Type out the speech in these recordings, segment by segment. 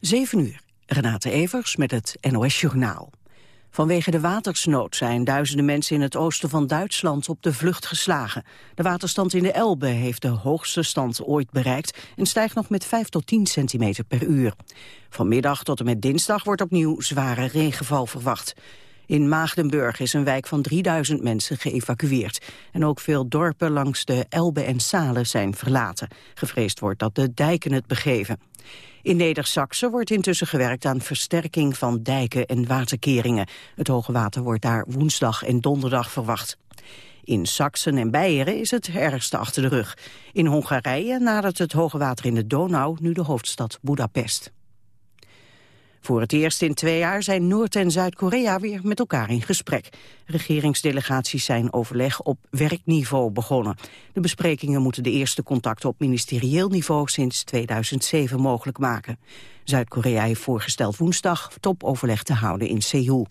7 uur. Renate Evers met het NOS Journaal. Vanwege de watersnood zijn duizenden mensen in het oosten van Duitsland op de vlucht geslagen. De waterstand in de Elbe heeft de hoogste stand ooit bereikt en stijgt nog met 5 tot 10 centimeter per uur. Vanmiddag tot en met dinsdag wordt opnieuw zware regenval verwacht. In Maagdenburg is een wijk van 3000 mensen geëvacueerd. En ook veel dorpen langs de Elbe en Salen zijn verlaten. Gevreesd wordt dat de dijken het begeven. In Neder-Saxen wordt intussen gewerkt aan versterking van dijken en waterkeringen. Het hoge water wordt daar woensdag en donderdag verwacht. In Saxen en Beieren is het ergste achter de rug. In Hongarije nadert het hoge water in de Donau nu de hoofdstad Budapest. Voor het eerst in twee jaar zijn Noord- en Zuid-Korea weer met elkaar in gesprek. Regeringsdelegaties zijn overleg op werkniveau begonnen. De besprekingen moeten de eerste contacten op ministerieel niveau sinds 2007 mogelijk maken. Zuid-Korea heeft voorgesteld woensdag topoverleg te houden in Seoul.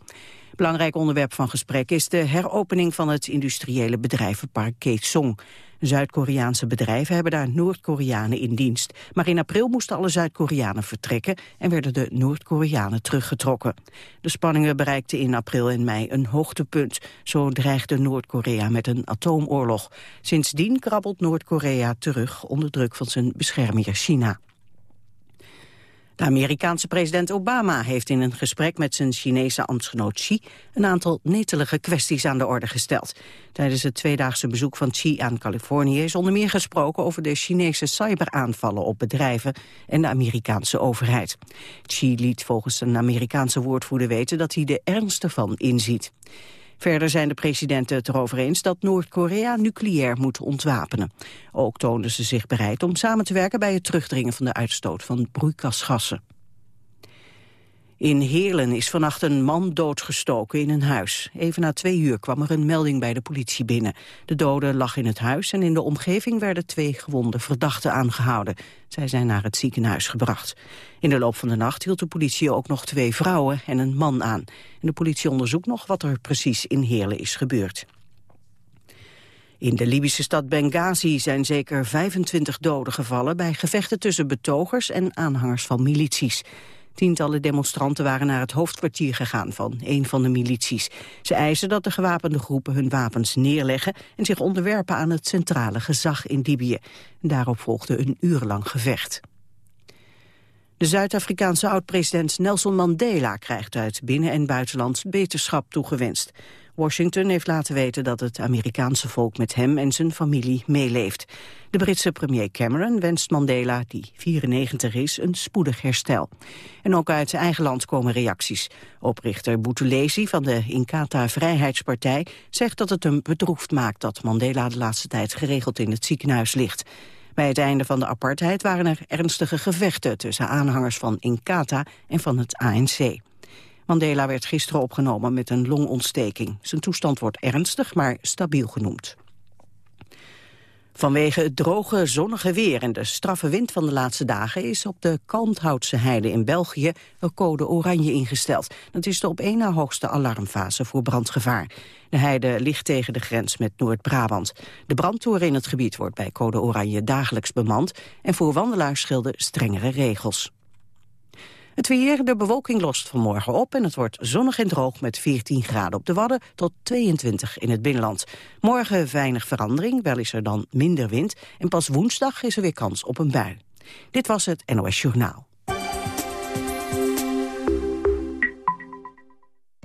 Belangrijk onderwerp van gesprek is de heropening van het industriële bedrijvenpark Kaesong. Zuid-Koreaanse bedrijven hebben daar Noord-Koreanen in dienst. Maar in april moesten alle Zuid-Koreanen vertrekken en werden de Noord-Koreanen teruggetrokken. De spanningen bereikten in april en mei een hoogtepunt. Zo dreigde Noord-Korea met een atoomoorlog. Sindsdien krabbelt Noord-Korea terug onder druk van zijn beschermheer China. De Amerikaanse president Obama heeft in een gesprek met zijn Chinese ambtsgenoot Xi een aantal netelige kwesties aan de orde gesteld. Tijdens het tweedaagse bezoek van Xi aan Californië is onder meer gesproken over de Chinese cyberaanvallen op bedrijven en de Amerikaanse overheid. Xi liet volgens een Amerikaanse woordvoerder weten dat hij de ernst ervan inziet. Verder zijn de presidenten het erover eens dat Noord-Korea nucleair moet ontwapenen. Ook toonden ze zich bereid om samen te werken bij het terugdringen van de uitstoot van broeikasgassen. In Heerlen is vannacht een man doodgestoken in een huis. Even na twee uur kwam er een melding bij de politie binnen. De dode lag in het huis en in de omgeving werden twee gewonde verdachten aangehouden. Zij zijn naar het ziekenhuis gebracht. In de loop van de nacht hield de politie ook nog twee vrouwen en een man aan. De politie onderzoekt nog wat er precies in Heerlen is gebeurd. In de Libische stad Benghazi zijn zeker 25 doden gevallen... bij gevechten tussen betogers en aanhangers van milities. Tientallen demonstranten waren naar het hoofdkwartier gegaan van een van de milities. Ze eisen dat de gewapende groepen hun wapens neerleggen en zich onderwerpen aan het centrale gezag in Libië. Daarop volgde een urenlang gevecht. De Zuid-Afrikaanse oud-president Nelson Mandela krijgt uit binnen- en buitenland beterschap toegewenst. Washington heeft laten weten dat het Amerikaanse volk met hem en zijn familie meeleeft. De Britse premier Cameron wenst Mandela, die 94 is, een spoedig herstel. En ook uit zijn eigen land komen reacties. Oprichter Buthelezi van de Inkatha Vrijheidspartij zegt dat het hem bedroefd maakt dat Mandela de laatste tijd geregeld in het ziekenhuis ligt. Bij het einde van de apartheid waren er ernstige gevechten tussen aanhangers van Inkatha en van het ANC. Mandela werd gisteren opgenomen met een longontsteking. Zijn toestand wordt ernstig, maar stabiel genoemd. Vanwege het droge, zonnige weer en de straffe wind van de laatste dagen... is op de Kalmthoutse heide in België een code oranje ingesteld. Dat is de op één na hoogste alarmfase voor brandgevaar. De heide ligt tegen de grens met Noord-Brabant. De brandtoren in het gebied wordt bij code oranje dagelijks bemand... en voor wandelaars gelden strengere regels. Het weer, de bewolking lost vanmorgen op en het wordt zonnig en droog met 14 graden op de Wadden tot 22 in het binnenland. Morgen weinig verandering, wel is er dan minder wind en pas woensdag is er weer kans op een bui. Dit was het NOS Journaal.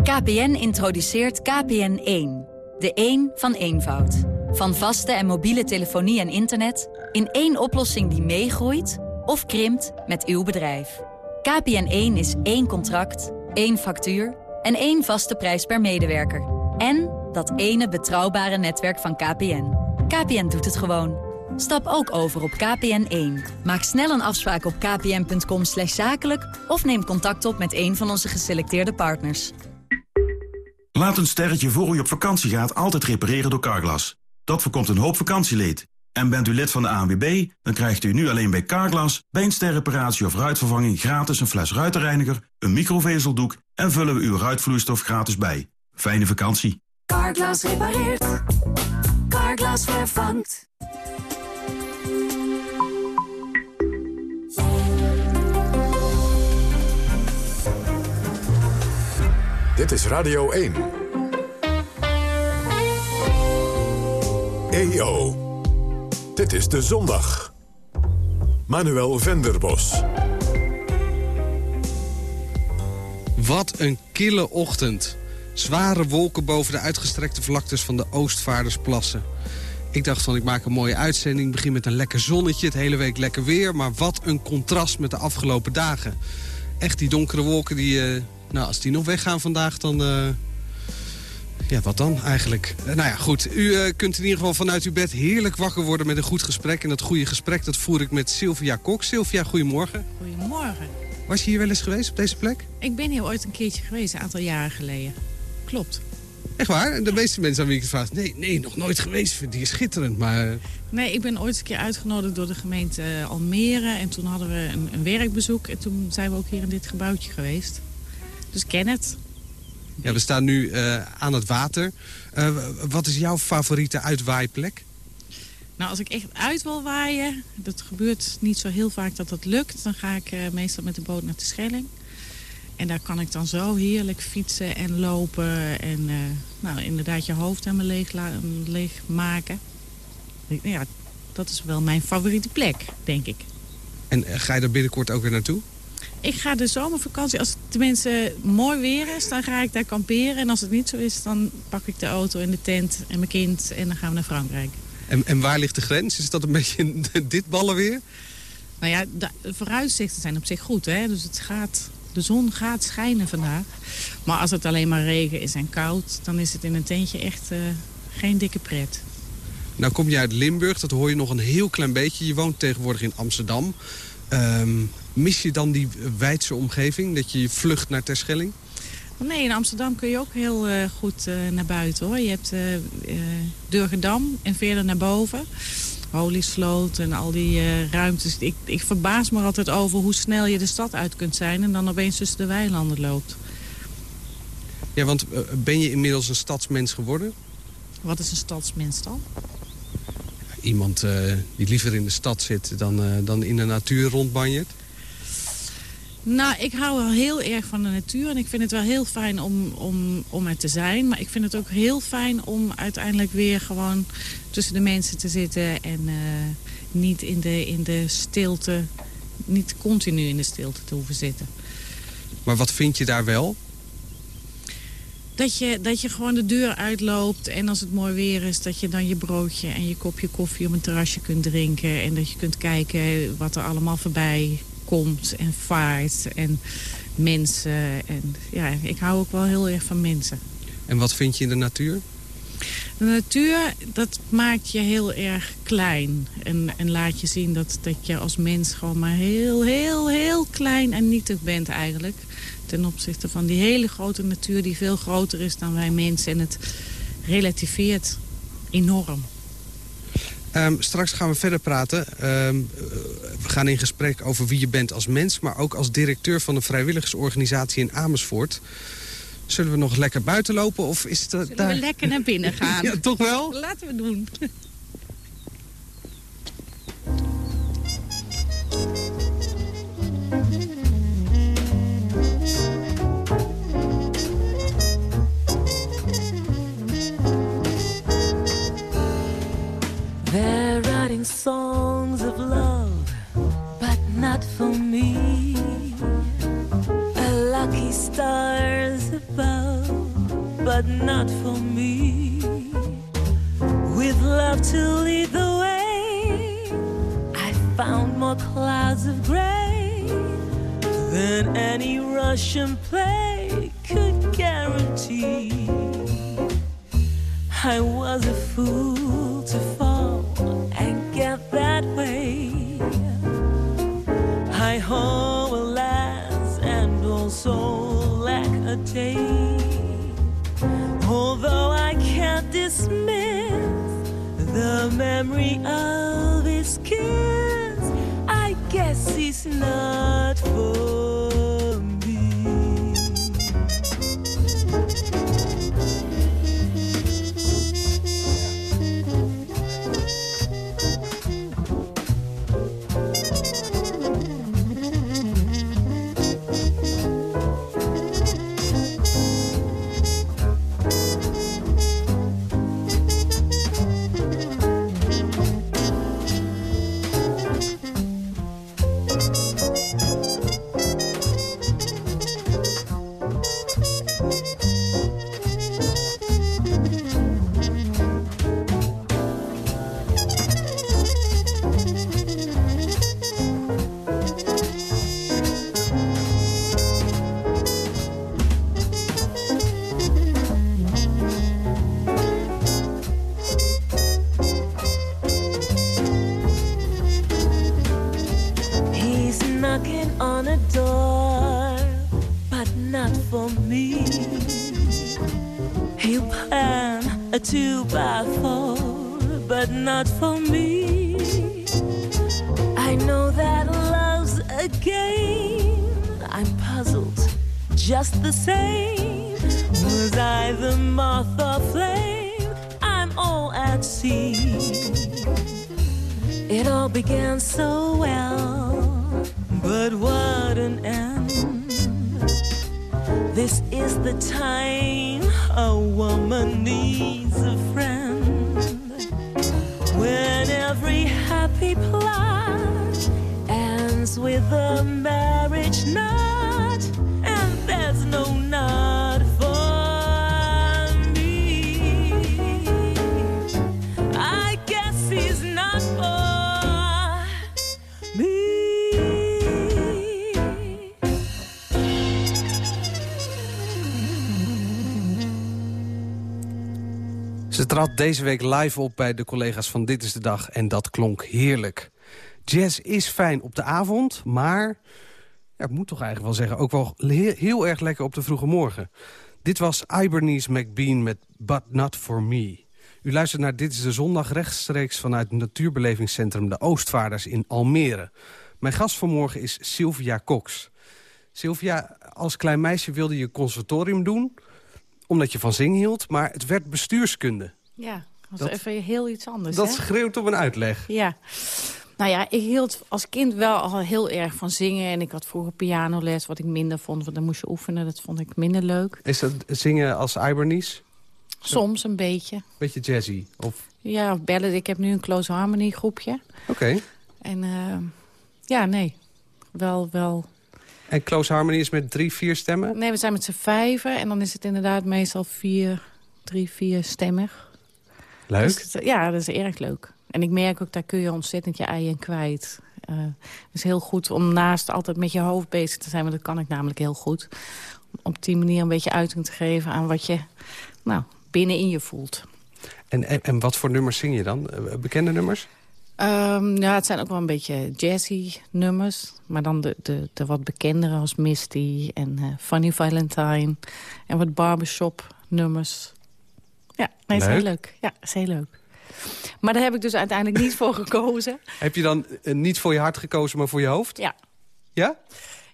KPN introduceert KPN1. De 1 van eenvoud. Van vaste en mobiele telefonie en internet... in één oplossing die meegroeit of krimpt met uw bedrijf. KPN1 is één contract, één factuur en één vaste prijs per medewerker. En dat ene betrouwbare netwerk van KPN. KPN doet het gewoon. Stap ook over op KPN1. Maak snel een afspraak op kpn.com zakelijk... of neem contact op met een van onze geselecteerde partners. Laat een sterretje voor u op vakantie gaat altijd repareren door Carglass. Dat voorkomt een hoop vakantieleed. En bent u lid van de ANWB, dan krijgt u nu alleen bij Carglass... bij een sterreparatie of ruitvervanging gratis een fles ruitenreiniger... een microvezeldoek en vullen we uw ruitvloeistof gratis bij. Fijne vakantie. Carglass repareert. Carglass vervangt. Dit is Radio 1. EO. Dit is De Zondag. Manuel Venderbos. Wat een kille ochtend. Zware wolken boven de uitgestrekte vlaktes van de Oostvaardersplassen. Ik dacht van, ik maak een mooie uitzending. Begin met een lekker zonnetje, het hele week lekker weer. Maar wat een contrast met de afgelopen dagen. Echt die donkere wolken, die, uh, nou, als die nog weggaan vandaag, dan... Uh, ja, wat dan eigenlijk? Uh, nou ja, goed. U kunt in ieder geval vanuit uw bed heerlijk wakker worden met een goed gesprek. En dat goede gesprek, dat voer ik met Sylvia Kok. Sylvia, goedemorgen. Goedemorgen. Was je hier wel eens geweest op deze plek? Ik ben hier ooit een keertje geweest, een aantal jaren geleden. Klopt. Echt waar? De meeste mensen aan wie ik het vraag... nee, nee, nog nooit geweest. Die is schitterend, maar... Nee, ik ben ooit een keer uitgenodigd door de gemeente eh, Almere. En toen hadden we een, een werkbezoek. En toen zijn we ook hier in dit gebouwtje geweest. Dus ken het. Ja, we staan nu uh, aan het water. Uh, wat is jouw favoriete uitwaaiplek? Nou, als ik echt uit wil waaien, dat gebeurt niet zo heel vaak dat dat lukt. Dan ga ik uh, meestal met de boot naar de Schelling. En daar kan ik dan zo heerlijk fietsen en lopen. En nou, inderdaad je hoofd helemaal leeg, leeg maken. Ja, dat is wel mijn favoriete plek, denk ik. En ga je er binnenkort ook weer naartoe? Ik ga de zomervakantie, als het tenminste mooi weer is, dan ga ik daar kamperen. En als het niet zo is, dan pak ik de auto en de tent en mijn kind en dan gaan we naar Frankrijk. En, en waar ligt de grens? Is dat een beetje dit ballen weer? Nou ja, de vooruitzichten zijn op zich goed. Hè? Dus het gaat, de zon gaat schijnen vandaag. Maar als het alleen maar regen is en koud... dan is het in een tentje echt uh, geen dikke pret. Nou kom je uit Limburg, dat hoor je nog een heel klein beetje. Je woont tegenwoordig in Amsterdam. Um, mis je dan die wijdse omgeving, dat je vlucht naar Terschelling? Nee, in Amsterdam kun je ook heel uh, goed uh, naar buiten. hoor. Je hebt uh, Durgedam en verder naar boven. Holiesvloot en al die ruimtes. Ik, ik verbaas me altijd over hoe snel je de stad uit kunt zijn... en dan opeens tussen de weilanden loopt. Ja, want ben je inmiddels een stadsmens geworden? Wat is een stadsmens dan? Iemand die liever in de stad zit dan, dan in de natuur rondbanjert? Nou, ik hou wel heel erg van de natuur. En ik vind het wel heel fijn om, om, om er te zijn. Maar ik vind het ook heel fijn om uiteindelijk weer gewoon tussen de mensen te zitten. En uh, niet in de, in de stilte, niet continu in de stilte te hoeven zitten. Maar wat vind je daar wel? Dat je, dat je gewoon de deur uitloopt en als het mooi weer is... dat je dan je broodje en je kopje koffie op een terrasje kunt drinken... en dat je kunt kijken wat er allemaal voorbij komt en vaart en mensen. En, ja, ik hou ook wel heel erg van mensen. En wat vind je in de natuur? De natuur, dat maakt je heel erg klein. En, en laat je zien dat, dat je als mens gewoon maar heel, heel, heel klein en nietig bent eigenlijk. Ten opzichte van die hele grote natuur die veel groter is dan wij mensen. En het relativeert enorm. Um, straks gaan we verder praten. Um, we gaan in gesprek over wie je bent als mens... maar ook als directeur van een vrijwilligersorganisatie in Amersfoort. Zullen we nog lekker buiten lopen? Of is het, Zullen daar... we lekker naar binnen gaan? ja, toch wel? Laten we doen. Songs of love, but not for me. A lucky stars above, but not for me. With love to lead the way, I found more clouds of gray than any Russian play could guarantee. I was a fool to fall guess he's not for end. This is the time a woman needs a friend. When every happy plot ends with a marriage knot, trad deze week live op bij de collega's van Dit is de Dag en dat klonk heerlijk. Jazz is fijn op de avond, maar... Ja, ik moet toch eigenlijk wel zeggen, ook wel heel, erg lekker op de vroege morgen. Dit was Ibernice McBean met But Not For Me. U luistert naar Dit is de Zondag rechtstreeks vanuit het natuurbelevingscentrum De Oostvaarders in Almere. Mijn gast vanmorgen is Sylvia Cox. Sylvia, als klein meisje wilde je conservatorium doen omdat je van zingen hield, maar het werd bestuurskunde. Ja, dat is even heel iets anders. Dat hè? schreeuwt op een uitleg. Ja. Nou ja, ik hield als kind wel al heel erg van zingen. En ik had vroeger pianoles, wat ik minder vond. Want dan moest je oefenen, dat vond ik minder leuk. Is dat zingen als Ibernice? Soms een beetje. Beetje jazzy? Of... Ja, of bellen. Ik heb nu een close harmony groepje. Oké. En eh, ja, nee. Wel, wel. En Close Harmony is met drie, vier stemmen? Nee, we zijn met z'n vijven. En dan is het inderdaad meestal vier, drie, vier stemmig. Leuk. Dus ja, dat is erg leuk. En ik merk ook, daar kun je ontzettend je ei in kwijt. Eh, het is heel goed om naast altijd met je hoofd bezig te zijn. Want dat kan ik namelijk heel goed. Om op die manier een beetje uiting te geven aan wat je nou, binnenin je voelt. En, en, en wat voor nummers zing je dan? Eh, Bekende nummers? Ehm, ja, het zijn ook wel een beetje jazzy nummers. Maar dan de, de, de wat bekendere als Misty en eh, Funny Valentine. En wat barbershop nummers. Ja, nee, is heel Leuk. Ja, is heel leuk. Maar daar heb ik dus uiteindelijk niet voor gekozen. Heb je dan eh, niet voor je hart gekozen, maar voor je hoofd? Ja. Ja?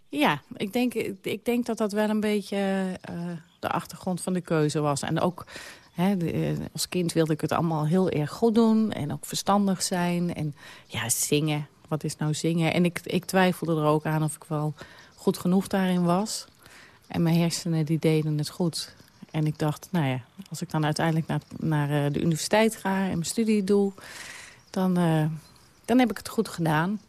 Ja, ik denk, ik denk dat dat wel een beetje eh, de achtergrond van de keuze was. En ook hè, de, eh, als kind wilde ik het allemaal heel erg goed doen. En ook verstandig zijn. En ja, zingen. Wat is nou zingen? En ik, ik twijfelde er ook aan of ik wel goed genoeg daarin was. En mijn hersenen die deden het goed. En ik dacht, nou ja, als ik dan uiteindelijk naar, naar eh, de universiteit ga en mijn studie doe... Dan, eh, dan heb ik het goed gedaan.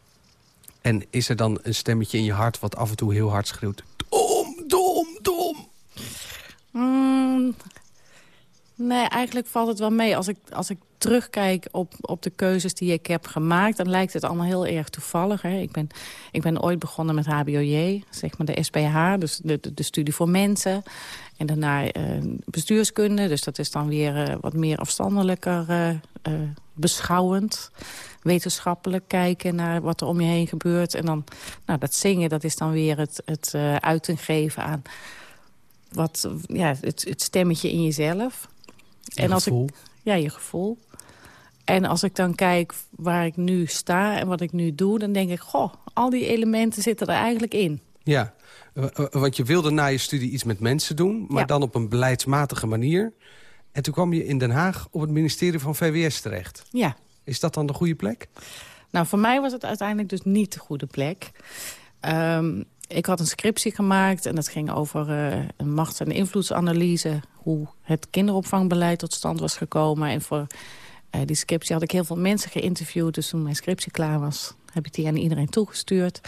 En is er dan een stemmetje in je hart wat af en toe heel hard schreeuwt? Dom, dom, dom. Mm, nee, eigenlijk valt het wel mee. Als ik, als ik terugkijk op, op de keuzes die ik heb gemaakt... dan lijkt het allemaal heel erg toevallig. Hè. Ik, ben, ik ben ooit begonnen met HBOJ, zeg maar de SPH, dus de, de, de studie voor mensen. En daarna eh, bestuurskunde, dus dat is dan weer eh, wat meer afstandelijker eh, beschouwend. Wetenschappelijk kijken naar wat er om je heen gebeurt. En dan, nou, dat zingen, dat is dan weer het, het uiting geven aan wat, ja, het, het stemmetje in jezelf. Je en als gevoel. Ik, ja, je gevoel. En als ik dan kijk waar ik nu sta en wat ik nu doe... dan denk ik, goh, al die elementen zitten er eigenlijk in. Ja, want je wilde na je studie iets met mensen doen... maar Ja. dan op een beleidsmatige manier. En toen kwam je in Den Haag op het ministerie van VWS terecht. Ja. Is dat dan de goede plek? Nou, voor mij was het uiteindelijk dus niet de goede plek. Ehm, ik had een scriptie gemaakt en dat ging over eh, een machts- en invloedsanalyse... hoe het kinderopvangbeleid tot stand was gekomen. En voor die scriptie had ik heel veel mensen geïnterviewd. Dus toen mijn scriptie klaar was, heb ik die aan iedereen toegestuurd.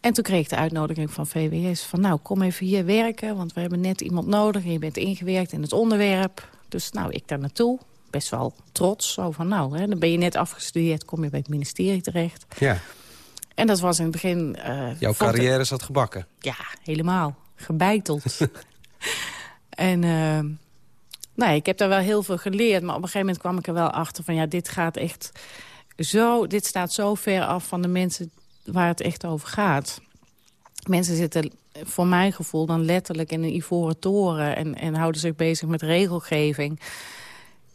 En toen kreeg ik de uitnodiging van VWS van... nou, kom even hier werken, want we hebben net iemand nodig... en je bent ingewerkt in het onderwerp. Dus nou, ik daar naartoe. Best wel trots. Zo van, nou, hè, dan ben je net afgestudeerd... kom je bij het ministerie terecht. Ja, En dat was in het begin... eh, jouw carrière zat gebakken. ja, helemaal. Gebeiteld. en uh, nou, ik heb daar wel heel veel geleerd. Maar op een gegeven moment kwam ik er wel achter van... ja, dit gaat echt zo... dit staat zo ver af van de mensen waar het echt over gaat. mensen zitten voor mijn gevoel dan letterlijk in een ivoren toren... en, en houden zich bezig met regelgeving.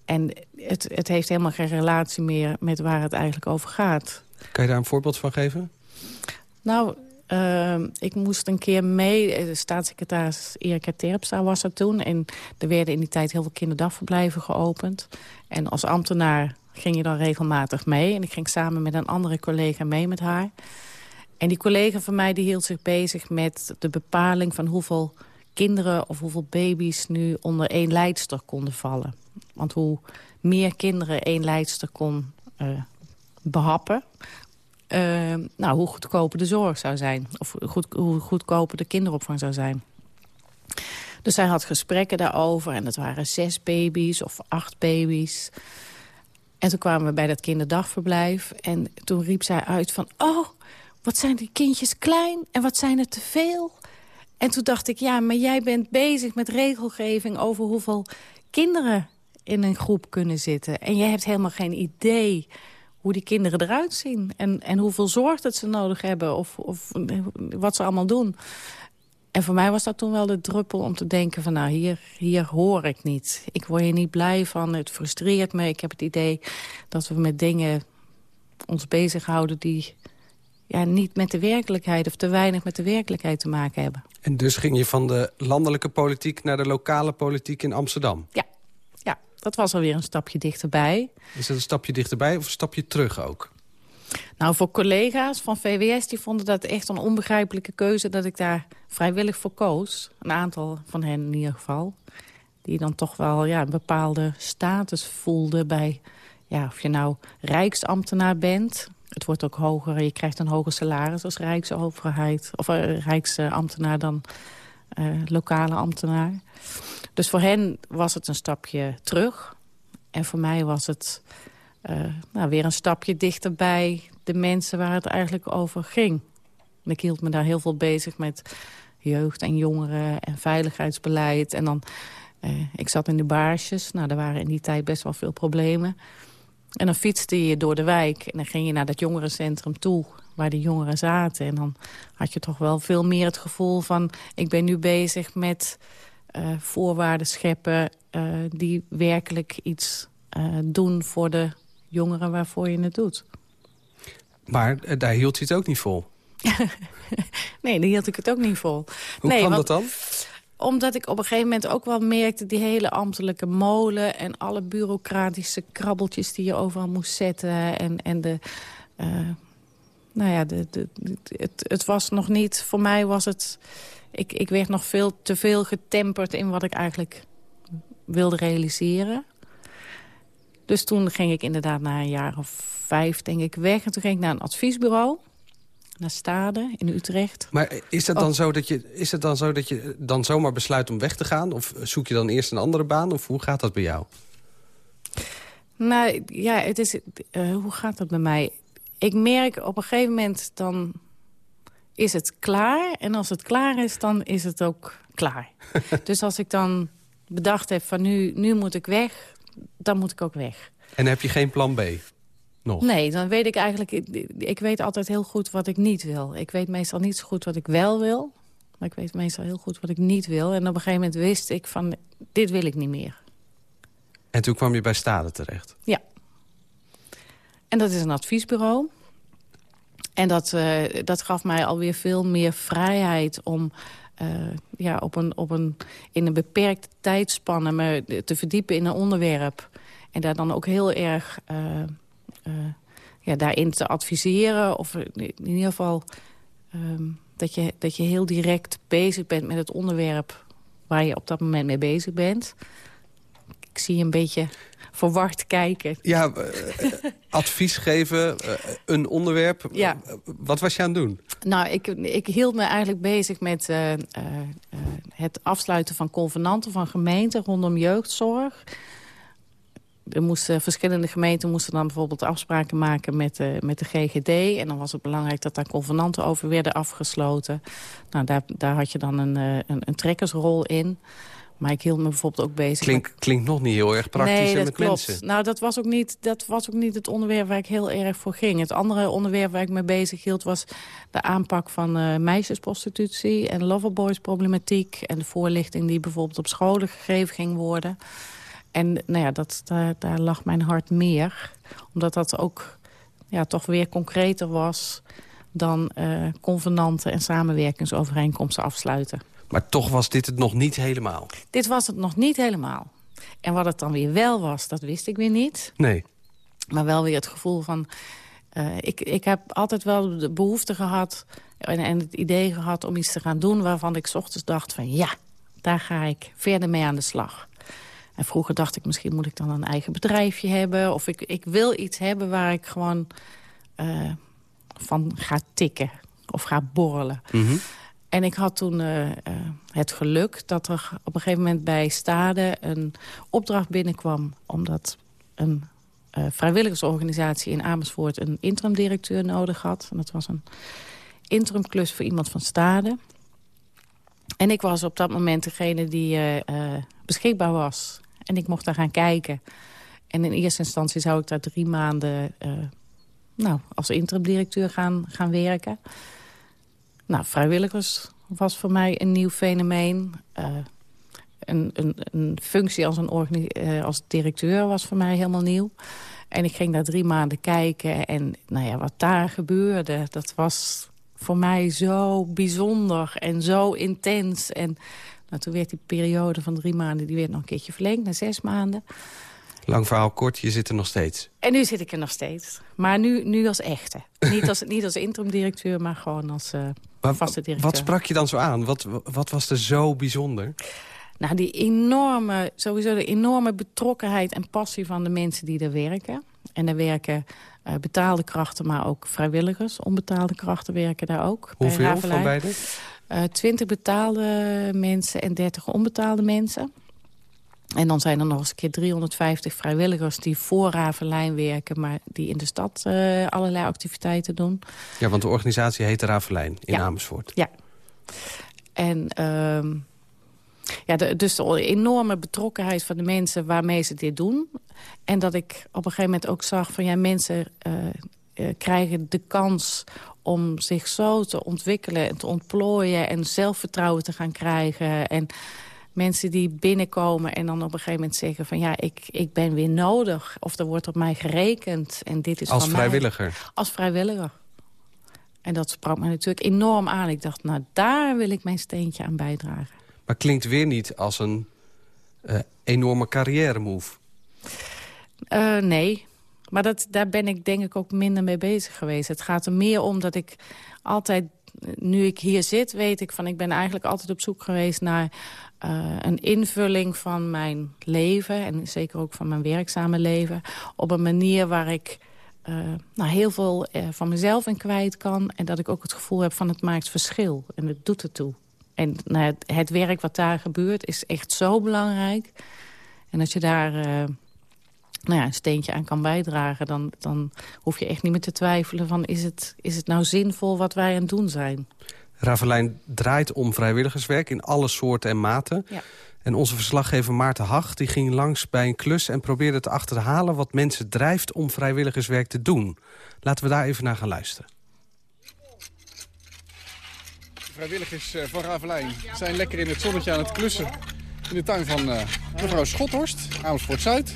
En het, het heeft helemaal geen relatie meer met waar het eigenlijk over gaat. Kan je daar een voorbeeld van geven? Nou, uh, ik moest een keer mee, eh, de staatssecretaris Erika Terpstra was er toen... en er werden in die tijd heel veel kinderdagverblijven geopend. En als ambtenaar ging je dan regelmatig mee. En ik ging samen met een andere collega mee met haar... En die collega van mij die hield zich bezig met de bepaling van hoeveel kinderen of hoeveel baby's nu onder één leidster konden vallen. Want hoe meer kinderen één leidster kon uh, behappen, nou, hoe goedkoper de zorg zou zijn. Of goed, hoe goedkoper de kinderopvang zou zijn. Dus zij had gesprekken daarover en het waren zes baby's of acht baby's. En toen kwamen we bij dat kinderdagverblijf en toen riep zij uit van... oh, wat zijn die kindjes klein en wat zijn er te veel? En toen dacht ik, ja, maar jij bent bezig met regelgeving... over hoeveel kinderen in een groep kunnen zitten. En jij hebt helemaal geen idee hoe die kinderen eruit zien. En, en hoeveel zorg dat ze nodig hebben of, of wat ze allemaal doen. En voor mij was dat toen wel de druppel om te denken van... nou, hier, hier hoor ik niet. Ik word hier niet blij van, het frustreert me. Ik heb het idee dat we met dingen ons bezighouden... die ja, niet met de werkelijkheid of te weinig met de werkelijkheid te maken hebben. En dus ging je van de landelijke politiek naar de lokale politiek in Amsterdam? Ja, ja dat was alweer een stapje dichterbij. Is dat een stapje dichterbij of een stapje terug ook? Nou, voor collega's van VWS die vonden dat echt een onbegrijpelijke keuze... dat ik daar vrijwillig voor koos. Een aantal van hen in ieder geval. Die dan toch wel ja, een bepaalde status voelden bij... Ja, of je nou rijksambtenaar bent het wordt ook hoger. Je krijgt een hoger salaris als rijksoverheid. Of uh, rijksambtenaar dan uh, lokale ambtenaar. Dus voor hen was het een stapje terug. En voor mij was het uh, nou, weer een stapje dichterbij de mensen waar het eigenlijk over ging. Ik hield me daar heel veel bezig met jeugd en jongeren en veiligheidsbeleid. En dan, ik zat in de baarsjes. Nou, er waren in die tijd best wel veel problemen. En dan fietste je door de wijk en dan ging je naar dat jongerencentrum toe... waar de jongeren zaten. En dan had je toch wel veel meer het gevoel van... ik ben nu bezig met uh, voorwaarden scheppen... Uh, die werkelijk iets uh, doen voor de jongeren waarvoor je het doet. Maar daar hield je het ook niet vol? nee, daar hield ik het ook niet vol. Hoe nee, kwam want, dat dan? Omdat ik op een gegeven moment ook wel merkte... die hele ambtelijke molen en alle bureaucratische krabbeltjes... die je overal moest zetten. En, en de... Uh, nou ja, de, de, het, het was nog niet... Voor mij was het... Ik, ik werd nog veel te veel getemperd in wat ik eigenlijk wilde realiseren. Dus toen ging ik inderdaad na een jaar of vijf, denk ik, weg. En toen ging ik naar een adviesbureau naar Stade in Utrecht. Maar is het, dan oh. zo dat je, is dan zo dat je dan zomaar besluit om weg te gaan? Of zoek je dan eerst een andere baan? Of hoe gaat dat bij jou? Nou, ja, het is, uh, hoe gaat dat bij mij? Ik merk op een gegeven moment dan is het klaar. En als het klaar is, dan is het ook klaar. dus als ik dan bedacht heb van nu, nu moet ik weg, dan moet ik ook weg. En heb je geen plan B? Nog? Nee, dan weet ik eigenlijk... Ik weet altijd heel goed wat ik niet wil. Ik weet meestal niet zo goed wat ik wel wil. Maar ik weet meestal heel goed wat ik niet wil. En op een gegeven moment wist ik van, dit wil ik niet meer. En toen kwam je bij Stade terecht? Ja. En dat is een adviesbureau. En dat, uh, dat gaf mij alweer veel meer vrijheid om... Uh, ja, op een, op een, in een beperkte tijdspanne me te verdiepen in een onderwerp. En daar dan ook heel erg... Uh, ja, daarin te adviseren. Of in ieder geval um, dat, je, dat je heel direct bezig bent met het onderwerp waar je op dat moment mee bezig bent. Ik zie een beetje verward kijken. Ja, uh, advies geven, uh, een onderwerp. Ja. wat was je aan het doen? Nou, ik, ik hield me eigenlijk bezig met het afsluiten van convenanten van gemeenten rondom jeugdzorg er moesten, verschillende gemeenten moesten dan bijvoorbeeld afspraken maken met de, met de GGD. En dan was het belangrijk dat daar convenanten over werden afgesloten. Nou, daar, daar had je dan een, eh, een, een trekkersrol in. Maar ik hield me bijvoorbeeld ook bezig... Klink, klinkt nog niet heel erg praktisch nee, dat met klopt. mensen. Nou, dat was, ook niet, dat was ook niet het onderwerp waar ik heel erg voor ging. Het andere onderwerp waar ik me bezig hield... was de aanpak van uh, meisjesprostitutie en loverboys problematiek... en de voorlichting die bijvoorbeeld op scholen gegeven ging worden. En nou ja, dat, daar, daar lag mijn hart meer. Omdat dat ook ja, toch weer concreter was... dan uh, convenanten en samenwerkingsovereenkomsten afsluiten. Maar toch was dit het nog niet helemaal. Dit was het nog niet helemaal. En wat het dan weer wel was, dat wist ik weer niet. Nee. Maar wel weer het gevoel van... Uh, ik, ik heb altijd wel de behoefte gehad en, en het idee gehad om iets te gaan doen... waarvan ik s ochtends dacht van ja, daar ga ik verder mee aan de slag. En vroeger dacht ik, misschien moet ik dan een eigen bedrijfje hebben. Of ik, ik wil iets hebben waar ik gewoon uh, van ga tikken of ga borrelen. Mm -hmm. En ik had toen uh, uh, het geluk dat er op een gegeven moment bij Stade... een opdracht binnenkwam omdat een uh, vrijwilligersorganisatie in Amersfoort... een interim-directeur nodig had. En dat was een interimklus voor iemand van Stade. En ik was op dat moment degene die beschikbaar was. En ik mocht daar gaan kijken. En in eerste instantie zou ik daar drie maanden... nou, als interim-directeur gaan, gaan werken... Nou, vrijwilligers was voor mij een nieuw fenomeen. Uh, een, een, een, functie als, een uh, als directeur was voor mij helemaal nieuw. En ik ging daar drie maanden kijken. En nou ja, wat daar gebeurde, dat was voor mij zo bijzonder en zo intens. En nou, toen werd die periode van drie maanden... die werd nog een keertje verlengd naar zes maanden. Lang verhaal kort, je zit er nog steeds. En nu zit ik er nog steeds. Maar nu, nu als echte. niet als, niet als interim-directeur, maar gewoon als uh, maar, vaste directeur. Wat sprak je dan zo aan? Wat, wat was er zo bijzonder? Nou, die enorme, sowieso de enorme betrokkenheid en passie van de mensen die er werken. En er werken uh, betaalde krachten, maar ook vrijwilligers. Onbetaalde krachten werken daar ook. Hoeveel van beide? Uh, 20 betaalde mensen en 30 onbetaalde mensen. En dan zijn er nog eens een keer 350 vrijwilligers die voor Ravelijn werken... maar die in de stad uh, allerlei activiteiten doen. Ja, want de organisatie heet Ravelijn in ja. Amersfoort. Ja. En uh, ja, de, dus de enorme betrokkenheid van de mensen waarmee ze dit doen. En dat ik op een gegeven moment ook zag van... ja, mensen uh, uh, krijgen de kans om zich zo te ontwikkelen en te ontplooien... en zelfvertrouwen te gaan krijgen... en mensen die binnenkomen en dan op een gegeven moment zeggen van ja, ik, ik ben weer nodig. Of er wordt op mij gerekend en dit is Als van vrijwilliger? Mij. Als vrijwilliger. En dat sprak mij natuurlijk enorm aan. Ik dacht, nou daar wil ik mijn steentje aan bijdragen. Maar klinkt weer niet als een uh, enorme carrière move? Uh, nee, maar dat, daar ben ik denk ik ook minder mee bezig geweest. Het gaat er meer om dat ik altijd nu ik hier zit, weet ik van... ik ben eigenlijk altijd op zoek geweest naar uh, een invulling van mijn leven... en zeker ook van mijn werkzame leven... op een manier waar ik uh, nou, heel veel uh, van mezelf in kwijt kan... en dat ik ook het gevoel heb van het maakt verschil en het doet ertoe. En nou, het, het werk wat daar gebeurt is echt zo belangrijk. En als je daar nou ja, een steentje aan kan bijdragen... Dan, dan hoef je echt niet meer te twijfelen van... is het, is het nou zinvol wat wij aan het doen zijn? Ravelijn draait om vrijwilligerswerk in alle soorten en maten. Ja. En onze verslaggever Maarten Hag die ging langs bij een klus... en probeerde te achterhalen wat mensen drijft om vrijwilligerswerk te doen. Laten we daar even naar gaan luisteren. Vrijwilligers van Ravelijn zijn lekker in het zonnetje aan het klussen. In de tuin van uh, mevrouw Schothorst, Amersfoort-Zuid.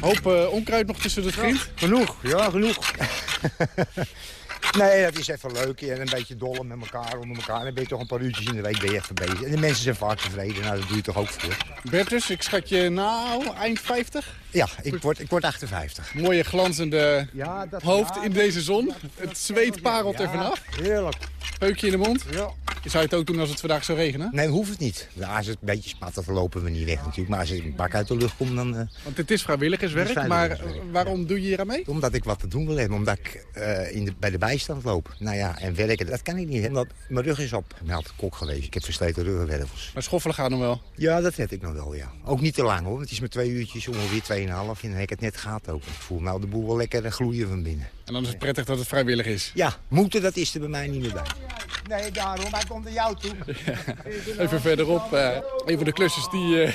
Hoop uh, onkruid nog tussen het grind? Ja, genoeg, ja, genoeg. nee, dat is even leuk. En een beetje dollen met elkaar, onder elkaar. Dan ben je toch een paar uurtjes in de week ben je even bezig. En de mensen zijn vaak tevreden. Nou, dat doe je toch ook voor. Bertus, ik schat je nou eind 50? Ja, ik word, ik word 58. Mooie glanzende ja, dat, hoofd ja, in deze zon. Het zweet parelt ja, er vanaf. Heerlijk. Peukje in de mond. Ja. Zou je het ook doen als het vandaag zou regenen? Nee, hoeft het niet. Ja, als het een beetje smattert, dan lopen we niet weg natuurlijk. Maar als het een bak uit de lucht komt, dan... Uh... Want het is vrijwilligerswerk, het is vrijwilligerswerk maar waarom doe je hier aan mee? Omdat ik wat te doen wil hebben. Omdat ik uh, in de, bij de bijstand loop. Nou ja, en werken, dat kan ik niet. Omdat mijn rug is op. Ik ben altijd kok geweest. Ik heb versleten ruggenwervels. Maar schoffelen gaat nog wel? Ja, dat red ik nog wel, ja. Ook niet te lang hoor. Het is maar twee uurtjes, ongeveer tweeënhalf. En dan heb ik het net gehad ook. Ik voel nou de boel wel lekker gloeien van binnen. En dan is het prettig dat het vrijwillig is? Ja, moeten, dat is er bij mij niet meer bij. Nee, daarom. Hij komt naar jou toe. Ja. Even verderop. Uh, Een van de klussers die, eh,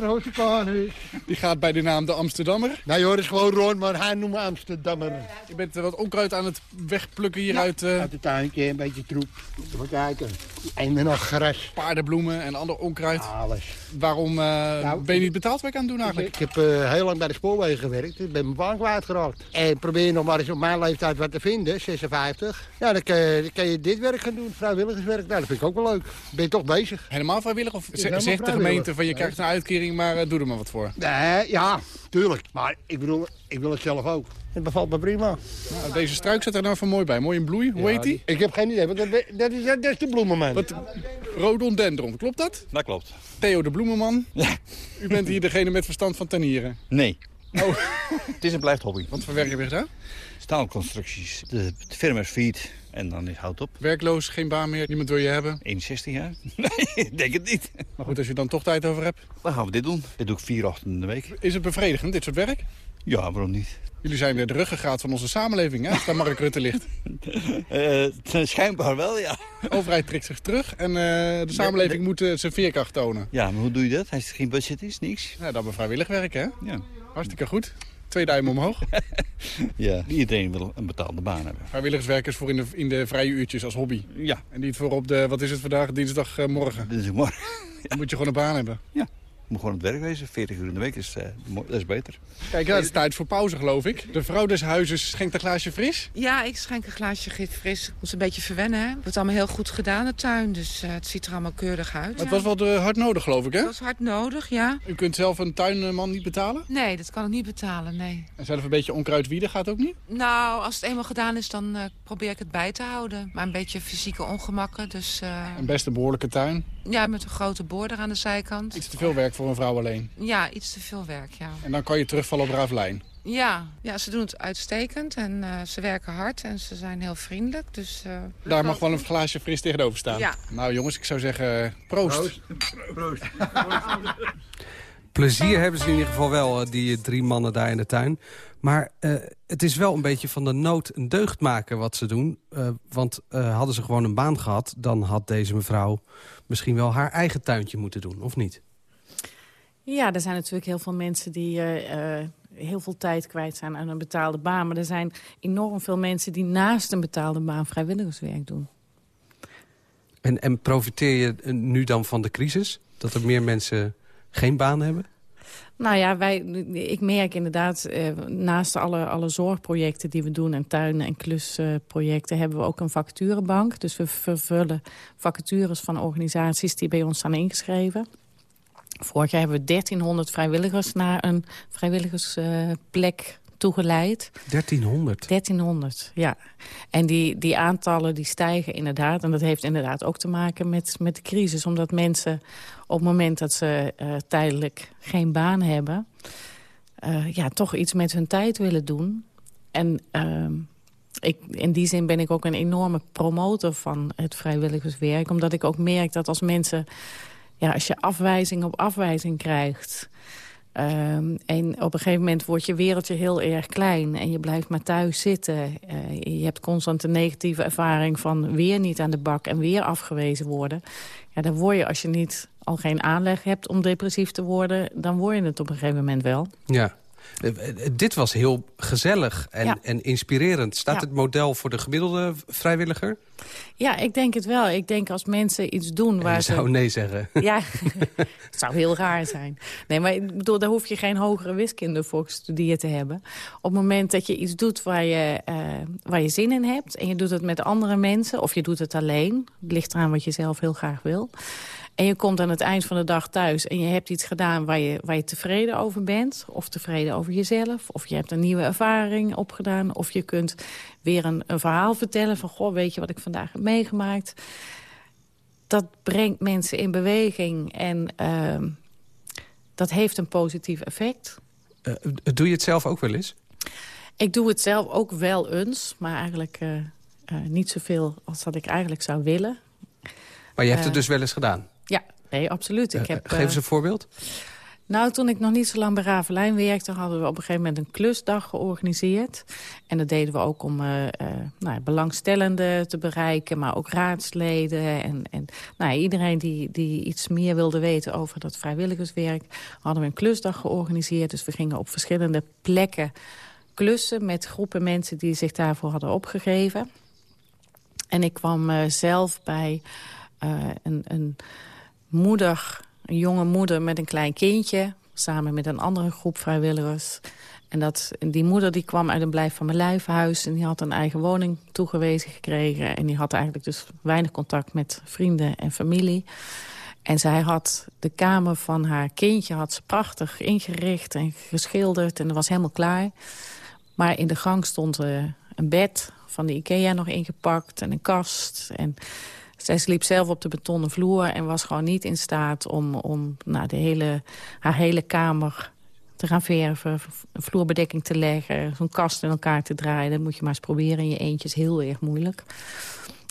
Roosjekanus. die gaat bij de naam de Amsterdammer. Nee hoor, is gewoon rond, maar hij noemt me Amsterdammer. Je bent eh, wat onkruid aan het wegplukken hier uit eh, Uit het tuintje, een beetje troep. Even kijken. En dan nog gras. paardenbloemen en ander onkruid. Alles. Waarom eh, Nou, ben je niet betaald werk aan het doen eigenlijk? ik heb eh, heel lang bij de spoorwegen gewerkt. Ik ben mijn baan kwijtgeraakt. En probeer nog maar eens op mijn leeftijd wat te vinden, 56. Ja, dan kan, je, dan kan je dit werk gaan doen, vrijwilligerswerk. Nou, dat vind ik ook wel leuk. Ben je toch bezig? Helemaal vrijwillig? Of helemaal zegt de gemeente van je krijgt een uitkering, maar eh, doe er maar wat voor. Nee, ja, tuurlijk. Maar ik bedoel, ik wil het zelf ook. Het bevalt me prima. Nou, deze struik zit er nou van mooi bij. Mooi in bloei. Hoe heet die? Ik heb geen idee, want dat, dat, is, dat is de bloemenman. Wat, rhododendron, klopt dat? Dat klopt. Theo de bloemenman. U bent hier degene met verstand van tuinieren. Nee. Oh. Het is en blijft hobby. Wat voor werk heb je gedaan? Staalconstructies. De, de firma is failliet en dan is hout op. Werkloos, geen baan meer, niemand wil je hebben. 61 jaar? Nee, ik denk het niet. Maar goed, als je dan toch tijd over hebt. Dan gaan we dit doen. Dit doe ik vier ochtenden in de week. Is het bevredigend, dit soort werk? Ja, waarom niet? Jullie zijn de ruggengraat van onze samenleving, hè, als daar Mark Rutte ligt. Eh, schijnbaar wel, ja. De overheid trekt zich terug en eh, de samenleving moet zijn veerkracht tonen. Ja, maar hoe doe je dat? Als het geen budget is, niks. Ja, dan maar vrijwillig werken, hè? Ja. Hartstikke goed. Twee duimen omhoog. ja. Iedereen wil een betaalde baan hebben. Vrijwilligerswerkers voor in de, in de vrije uurtjes als hobby. Ja. En niet voor op de, wat is het vandaag, dinsdagmorgen. Dit is morgen. Dan moet je gewoon een baan hebben. Ja. Moet gewoon aan het werk wezen. 40 uur in de week is, eh, dat is beter. Kijk, het is tijd voor pauze, geloof ik. De vrouw des huizes schenkt een glaasje fris. Ja, ik schenk een glaasje git fris. Ik moet een beetje verwennen, hè. Het wordt allemaal heel goed gedaan, de tuin. Dus eh, het ziet er allemaal keurig uit. Het was wel hard nodig, geloof ik, hè? Dat was hard nodig, ja. U kunt zelf een tuinman niet betalen? Nee, dat kan ik niet betalen, nee. En zelf een beetje onkruid wieden gaat ook niet? Nou, als het eenmaal gedaan is, dan eh, probeer ik het bij te houden. Maar een beetje fysieke ongemakken, dus... eh, Een best een behoorlijke tuin. Ja, met een grote border aan de zijkant. Iets te veel werk voor een vrouw alleen. Ja, iets te veel werk, ja. En dan kan je terugvallen op Ravelijn. Ja, ja ze doen het uitstekend en eh, ze werken hard en ze zijn heel vriendelijk. Dus, eh, Daar mag wel een glaasje fris tegenover staan. Ja. Nou jongens, ik zou zeggen, proost. Proost. Plezier hebben ze in ieder geval wel, eh, die drie mannen daar in de tuin. Maar eh, het is wel een beetje van de nood een deugd maken wat ze doen. Eh, want eh, hadden ze gewoon een baan gehad... dan had deze mevrouw misschien wel haar eigen tuintje moeten doen, of niet? Ja, er zijn natuurlijk heel veel mensen die heel veel tijd kwijt zijn aan een betaalde baan. Maar er zijn enorm veel mensen die naast een betaalde baan vrijwilligerswerk doen. En, en profiteer je nu dan van de crisis? Dat er meer mensen geen baan hebben? Nou ja, wij, ik merk inderdaad, eh, naast alle, alle zorgprojecten die we doen... en tuinen- en klusprojecten, hebben we ook een vacaturebank. Dus we vervullen vacatures van organisaties die bij ons staan ingeschreven. Vorig jaar hebben we 1300 vrijwilligers naar een vrijwilligersplek toegeleid. 1300? 1300, ja. En die, die aantallen die stijgen inderdaad. En dat heeft inderdaad ook te maken met, met de crisis. Omdat mensen op het moment dat ze eh, tijdelijk geen baan hebben... eh, ja, toch iets met hun tijd willen doen. En ehm, ik, in die zin ben ik ook een enorme promotor van het vrijwilligerswerk. Omdat ik ook merk dat als mensen... Ja, als je afwijzing op afwijzing krijgt... Ehm, en op een gegeven moment wordt je wereldje heel erg klein... en je blijft maar thuis zitten. Eh, je hebt constant een negatieve ervaring van weer niet aan de bak... en weer afgewezen worden. Ja, dan word je, als je niet al geen aanleg hebt om depressief te worden... dan word je het op een gegeven moment wel. Ja. Dit was heel gezellig en, Ja. en inspirerend. Staat Ja. het model voor de gemiddelde vrijwilliger? Ja, ik denk het wel. Ik denk als mensen iets doen waar Je ze... zou nee zeggen. Ja, het zou heel raar zijn. Nee, maar ik bedoel, daar hoef je geen hogere wiskunde voor gestudeerd te hebben. Op het moment dat je iets doet waar je, eh, waar je zin in hebt... en je doet het met andere mensen, of je doet het alleen... het ligt eraan wat je zelf heel graag wil... En je komt aan het eind van de dag thuis en je hebt iets gedaan waar je, waar je tevreden over bent. Of tevreden over jezelf. Of je hebt een nieuwe ervaring opgedaan. Of je kunt weer een, een verhaal vertellen van... goh, weet je wat ik vandaag heb meegemaakt? Dat brengt mensen in beweging en ehm, dat heeft een positief effect. Eh, doe je het zelf ook wel eens? Ik doe het zelf ook wel eens, maar eigenlijk eh, eh, niet zoveel als dat ik eigenlijk zou willen. Maar je hebt het dus wel eens gedaan? Ja, nee, absoluut. Ik Eh, heb, Geef eens eh, een voorbeeld. Nou, toen ik nog niet zo lang bij Ravelijn werkte... hadden we op een gegeven moment een klusdag georganiseerd. En dat deden we ook om uh, uh, nou, belangstellenden te bereiken... maar ook raadsleden en, en nou, iedereen die, die iets meer wilde weten... over dat vrijwilligerswerk, hadden we een klusdag georganiseerd. Dus we gingen op verschillende plekken klussen... met groepen mensen die zich daarvoor hadden opgegeven. En ik kwam uh, zelf bij een, een moeder een jonge moeder met een klein kindje... samen met een andere groep vrijwilligers. En dat, die moeder die kwam uit een blijf van mijn lijfhuis... en die had een eigen woning toegewezen gekregen. En die had eigenlijk dus weinig contact met vrienden en familie. En zij had de kamer van haar kindje had ze prachtig ingericht en geschilderd. En dat was helemaal klaar. Maar in de gang stond uh, een bed van de Ikea nog ingepakt en een kast. En zij sliep zelf op de betonnen vloer en was gewoon niet in staat om, om nou, de hele, haar hele kamer te gaan verven, vloerbedekking te leggen, zo'n kast in elkaar te draaien. Dat moet je maar eens proberen in je eentje, heel erg moeilijk.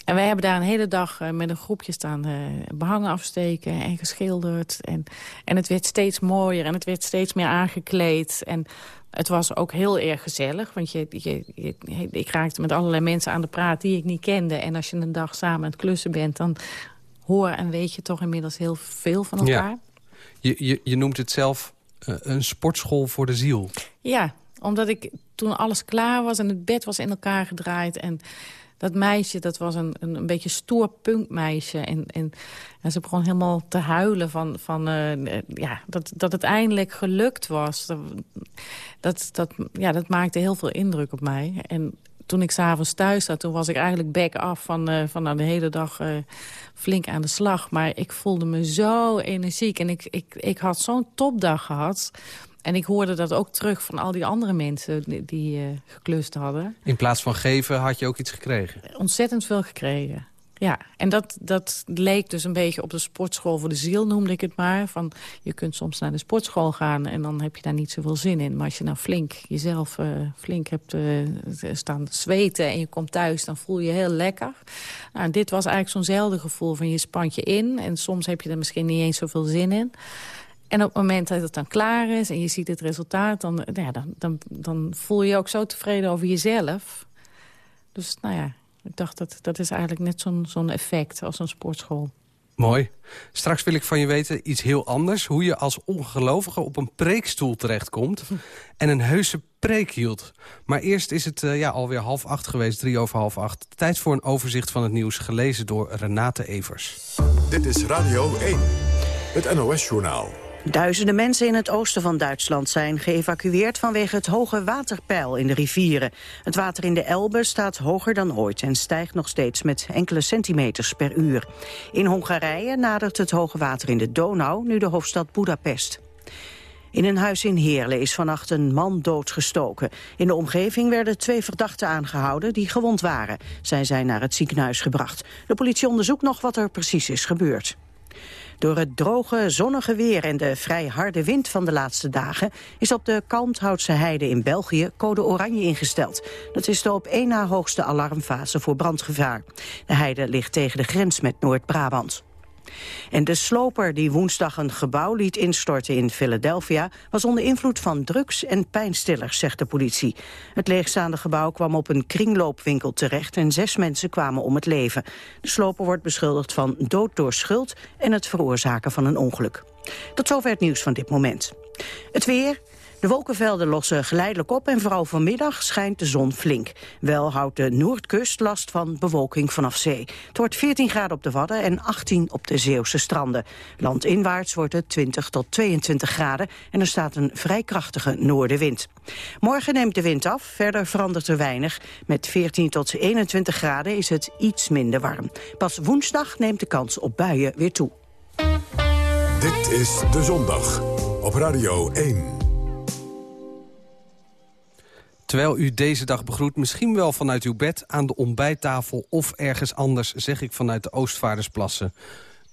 En wij hebben daar een hele dag eh, met een groepje staan uh, behangen afsteken en geschilderd. En, en het werd steeds mooier en het werd steeds meer aangekleed. En het was ook heel erg gezellig, want je, je, ik raakte met allerlei mensen aan de praat die ik niet kende. En als je een dag samen aan het klussen bent, dan hoor en weet je toch inmiddels heel veel van elkaar. Ja. Je, je, je noemt het zelf uh, een sportschool voor de ziel. Ja, omdat ik toen alles klaar was en het bed was in elkaar gedraaid... en dat meisje, dat was een, een, een beetje stoer punkmeisje. En, en, en, ze begon helemaal te huilen van, van uh, ja, dat, dat het eindelijk gelukt was. Dat, dat, ja, dat maakte heel veel indruk op mij. En toen ik s'avonds thuis zat, toen was ik eigenlijk back af van, uh, van nou, de hele dag flink aan de slag. Maar ik voelde me zo energiek en ik, ik, ik had zo'n topdag gehad. En ik hoorde dat ook terug van al die andere mensen die, die uh, geklust hadden. In plaats van geven had je ook iets gekregen? Ontzettend veel gekregen. Ja, en dat, dat leek dus een beetje op de sportschool voor de ziel, noemde ik het maar. Van, je kunt soms naar de sportschool gaan en dan heb je daar niet zoveel zin in. Maar als je nou flink jezelf uh, flink hebt uh, staan zweten en je komt thuis, dan voel je heel lekker. Nou, dit was eigenlijk zo'nzelfde gevoel van je spant je in. En soms heb je er misschien niet eens zoveel zin in. En op het moment dat het dan klaar is en je ziet het resultaat... dan, ja, dan, dan, dan voel je je ook zo tevreden over jezelf. Dus nou ja, ik dacht dat dat is eigenlijk net zo'n zo'n effect als een sportschool. Mooi. Straks wil ik van je weten iets heel anders. Hoe je als ongelovige op een preekstoel terechtkomt... en een heuse preek hield. Maar eerst is het uh, ja, alweer half acht geweest, drie over half acht. Tijd voor een overzicht van het nieuws, gelezen door Renate Evers. Dit is Radio 1, het NOS-journaal. Duizenden mensen in het oosten van Duitsland zijn geëvacueerd vanwege het hoge waterpeil in de rivieren. Het water in de Elbe staat hoger dan ooit en stijgt nog steeds met enkele centimeters per uur. In Hongarije nadert het hoge water in de Donau nu de hoofdstad Budapest. In een huis in Heerlen is vannacht een man doodgestoken. In de omgeving werden twee verdachten aangehouden die gewond waren. Zij zijn naar het ziekenhuis gebracht. De politie onderzoekt nog wat er precies is gebeurd. Door het droge, zonnige weer en de vrij harde wind van de laatste dagen... is op de Kalmthoutse heide in België code oranje ingesteld. Dat is de op één na hoogste alarmfase voor brandgevaar. De heide ligt tegen de grens met Noord-Brabant. En de sloper die woensdag een gebouw liet instorten in Philadelphia... was onder invloed van drugs en pijnstillers, zegt de politie. Het leegstaande gebouw kwam op een kringloopwinkel terecht... en zes mensen kwamen om het leven. De sloper wordt beschuldigd van dood door schuld... en het veroorzaken van een ongeluk. Tot zover het nieuws van dit moment. Het weer, de wolkenvelden lossen geleidelijk op en vooral vanmiddag schijnt de zon flink. Wel houdt de Noordkust last van bewolking vanaf zee. Het wordt 14 graden op de Wadden en 18 op de Zeeuwse stranden. Landinwaarts wordt het 20 tot 22 graden en er staat een vrij krachtige noordenwind. Morgen neemt de wind af, verder verandert er weinig. Met 14 tot 21 graden is het iets minder warm. Pas woensdag neemt de kans op buien weer toe. Dit is De Zondag op Radio 1. Terwijl u deze dag begroet, misschien wel vanuit uw bed... aan de ontbijttafel of ergens anders, zeg ik vanuit de Oostvaardersplassen.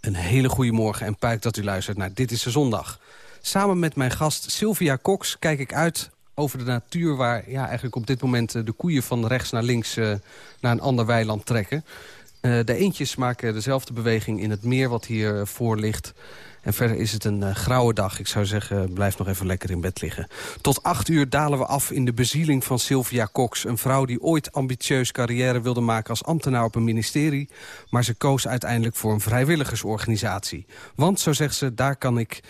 Een hele goede morgen en puik dat u luistert naar Dit is de Zondag. Samen met mijn gast Sylvia Cox kijk ik uit over de natuur... waar ja, eigenlijk op dit moment eh, de koeien van rechts naar links uh, naar een ander weiland trekken. Uh, de eentjes maken dezelfde beweging in het meer wat hier voor ligt. En verder is het een uh, grauwe dag. Ik zou zeggen, blijf nog even lekker in bed liggen. Tot acht uur dalen we af in de bezieling van Sylvia Cox. Een vrouw die ooit ambitieus carrière wilde maken als ambtenaar op een ministerie. Maar ze koos uiteindelijk voor een vrijwilligersorganisatie. Want, zo zegt ze, daar kan ik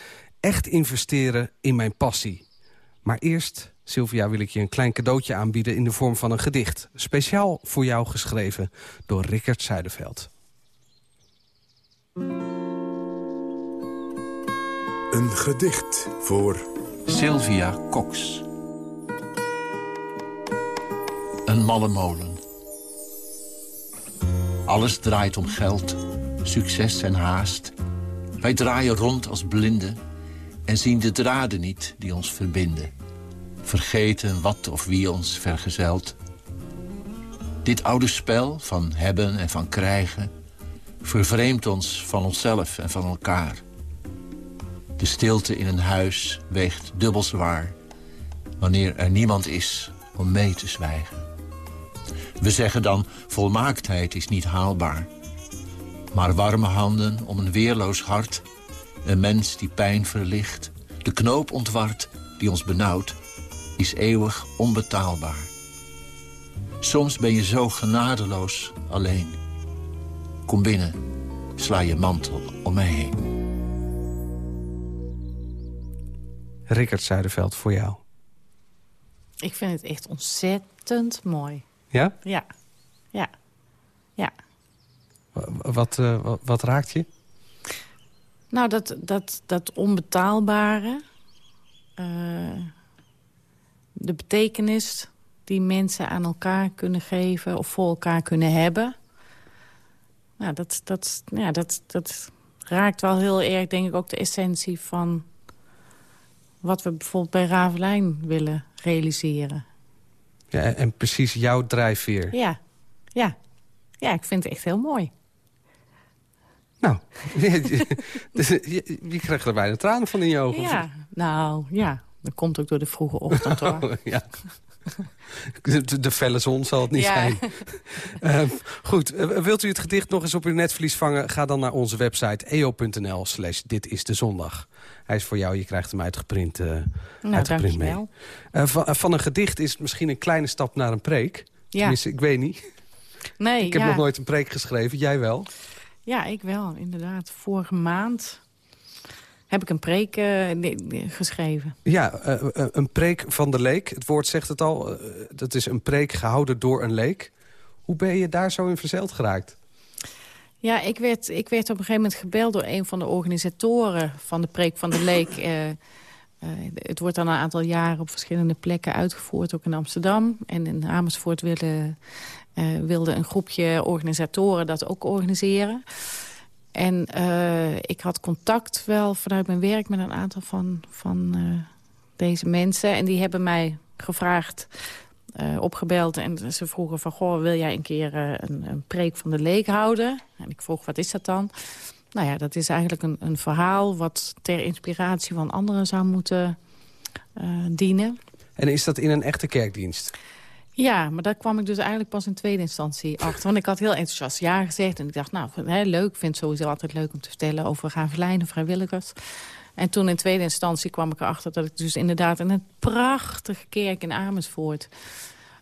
echt investeren in mijn passie. Maar eerst, Sylvia, wil ik je een klein cadeautje aanbieden... in de vorm van een gedicht. Speciaal voor jou geschreven door Rickert Zuiderveld. Een gedicht voor... Sylvia Cox. Een malle molen. Alles draait om geld, succes en haast. Wij draaien rond als blinden en zien de draden niet die ons verbinden. Vergeten wat of wie ons vergezelt. Dit oude spel van hebben en van krijgen... vervreemdt ons van onszelf en van elkaar. De stilte in een huis weegt dubbel zwaar... wanneer er niemand is om mee te zwijgen. We zeggen dan, volmaaktheid is niet haalbaar. Maar warme handen om een weerloos hart een mens die pijn verlicht, de knoop ontwart die ons benauwt, is eeuwig onbetaalbaar. Soms ben je zo genadeloos alleen. Kom binnen, sla je mantel om mij heen. Rickert Zuiderveld, voor jou. Ik vind het echt ontzettend mooi. Ja? Ja. Ja. Ja. Wat, uh, wat, wat raakt je? Nou, dat, dat, dat onbetaalbare. Uh, de betekenis die mensen aan elkaar kunnen geven of voor elkaar kunnen hebben. Nou, dat, dat, ja, dat, dat raakt wel heel erg, denk ik, ook de essentie van... wat we bijvoorbeeld bij Ravelijn willen realiseren. Ja, en precies jouw drijfveer. Ja, ja. Ja, ik vind het echt heel mooi. Nou, je, je, krijgt er bijna tranen van in je ogen. Ja, nou ja, dat komt ook door de vroege ochtend hoor. Oh, ja. De, de, felle zon zal het niet zijn. uh, goed, uh, wilt u het gedicht nog eens op uw netvlies vangen? Ga dan naar onze website eo.nl slash dit is de zondag. Hij is voor jou, je krijgt hem uitgeprint, uh, nou, uitgeprint mee. Van, van, een gedicht is misschien een kleine stap naar een preek. Ja. Tenminste, ik weet niet. Nee, ik heb nog nooit een preek geschreven, jij wel? Ja, ik wel, inderdaad. Vorige maand heb ik een preek uh, geschreven. Ja, uh, een preek van de leek. Het woord zegt het al. Dat is een preek gehouden door een leek. Hoe ben je daar zo in verzeild geraakt? Ja, ik werd, ik werd op een gegeven moment gebeld door een van de organisatoren van de preek van de leek. het wordt al een aantal jaren op verschillende plekken uitgevoerd, ook in Amsterdam. En in Amersfoort willen uh, wilde een groepje organisatoren dat ook organiseren. En ik had contact wel vanuit mijn werk met een aantal van, van deze mensen. En die hebben mij gevraagd, opgebeld. En ze vroegen van, goh, wil jij een keer een, een, preek van de leek houden? En ik vroeg, wat is dat dan? Nou ja, dat is eigenlijk een, een verhaal wat ter inspiratie van anderen zou moeten dienen. En is dat in een echte kerkdienst? Ja, maar daar kwam ik dus eigenlijk pas in tweede instantie achter. Want ik had heel enthousiast ja gezegd. En ik dacht, nou, leuk. Ik vind het sowieso altijd leuk om te vertellen over gaaflijnen, vrijwilligers. En toen in tweede instantie kwam ik erachter dat ik dus inderdaad... in een prachtige kerk in Amersfoort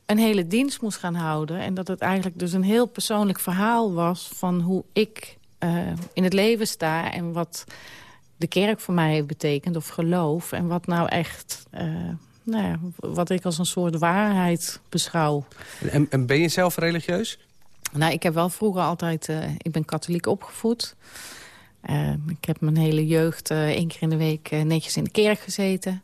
een hele dienst moest gaan houden. En dat het eigenlijk dus een heel persoonlijk verhaal was... van hoe ik uh, in het leven sta en wat de kerk voor mij heeft betekend... of geloof en wat nou echt... Uh, nou ja, wat ik als een soort waarheid beschouw. En, en ben je zelf religieus? Nou, ik heb wel vroeger altijd... Uh, ik ben katholiek opgevoed. Uh, ik heb mijn hele jeugd uh, één keer in de week netjes in de kerk gezeten.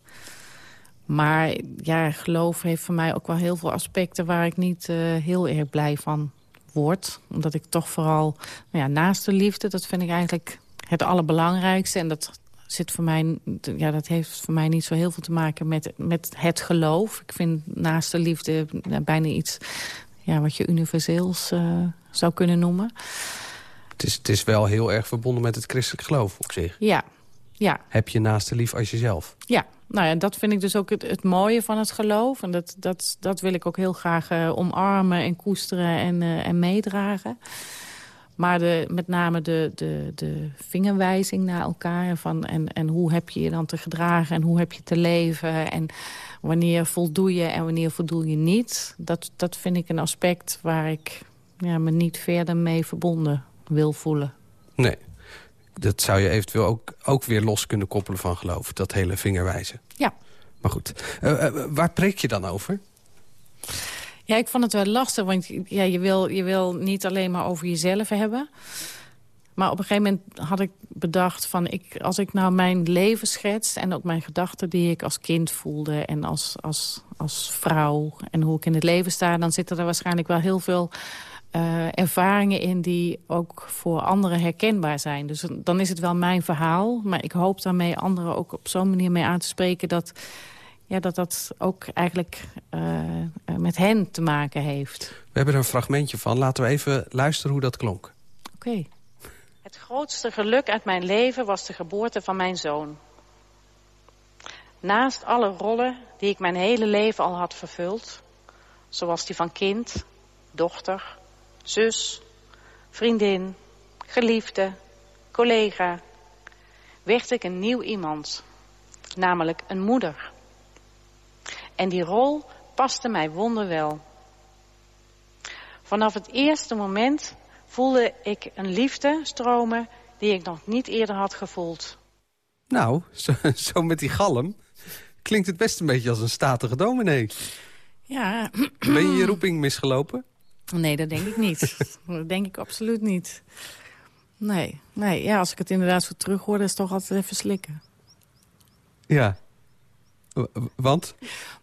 Maar ja, geloof heeft voor mij ook wel heel veel aspecten... waar ik niet heel erg blij van word. Omdat ik toch vooral... Nou ja, naast de liefde, dat vind ik eigenlijk het allerbelangrijkste. En dat zit voor mij, ja, dat heeft voor mij niet zo heel veel te maken met, met het geloof. Ik vind naast de liefde bijna iets ja, wat je universeels zou kunnen noemen. Het is, het is wel heel erg verbonden met het christelijk geloof op zich. Ja, ja. Heb je naast de lief als jezelf? Ja, nou ja, dat vind ik dus ook het, het mooie van het geloof. En dat, dat, dat wil ik ook heel graag uh, omarmen en koesteren en, uh, en meedragen. Maar de, met name de, de, de vingerwijzing naar elkaar. Van, en, en hoe heb je je dan te gedragen en hoe heb je te leven. En wanneer voldoe je en wanneer voldoe je niet. Dat, dat vind ik een aspect waar ik ja, me niet verder mee verbonden wil voelen. Nee, dat zou je eventueel ook, ook weer los kunnen koppelen van geloof. Dat hele vingerwijzen. Ja. Maar goed, uh, uh, waar preek je dan over? Ja, ik vond het wel lastig, want ja, je, wil, je wil niet alleen maar over jezelf hebben. Maar op een gegeven moment had ik bedacht van... Ik, als ik nou mijn leven schets en ook mijn gedachten die ik als kind voelde... en als, als, als vrouw en hoe ik in het leven sta... dan zitten er waarschijnlijk wel heel veel uh, ervaringen in... die ook voor anderen herkenbaar zijn. Dus dan is het wel mijn verhaal. Maar ik hoop daarmee anderen ook op zo'n manier mee aan te spreken... dat ja, dat dat ook eigenlijk uh, met hen te maken heeft. We hebben er een fragmentje van. Laten we even luisteren hoe dat klonk. Oké. Okay. Het grootste geluk uit mijn leven was de geboorte van mijn zoon. Naast alle rollen die ik mijn hele leven al had vervuld... zoals die van kind, dochter, zus, vriendin, geliefde, collega... werd ik een nieuw iemand, namelijk een moeder... En die rol paste mij wonderwel. Vanaf het eerste moment voelde ik een liefde stromen die ik nog niet eerder had gevoeld. Nou, zo, zo met die galm klinkt het best een beetje als een statige dominee. Ja. Ben je je roeping misgelopen? Nee, dat denk ik niet. dat denk ik absoluut niet. Nee, nee. Ja, als ik het inderdaad zo terug hoor, is het toch altijd even slikken. Ja. Want?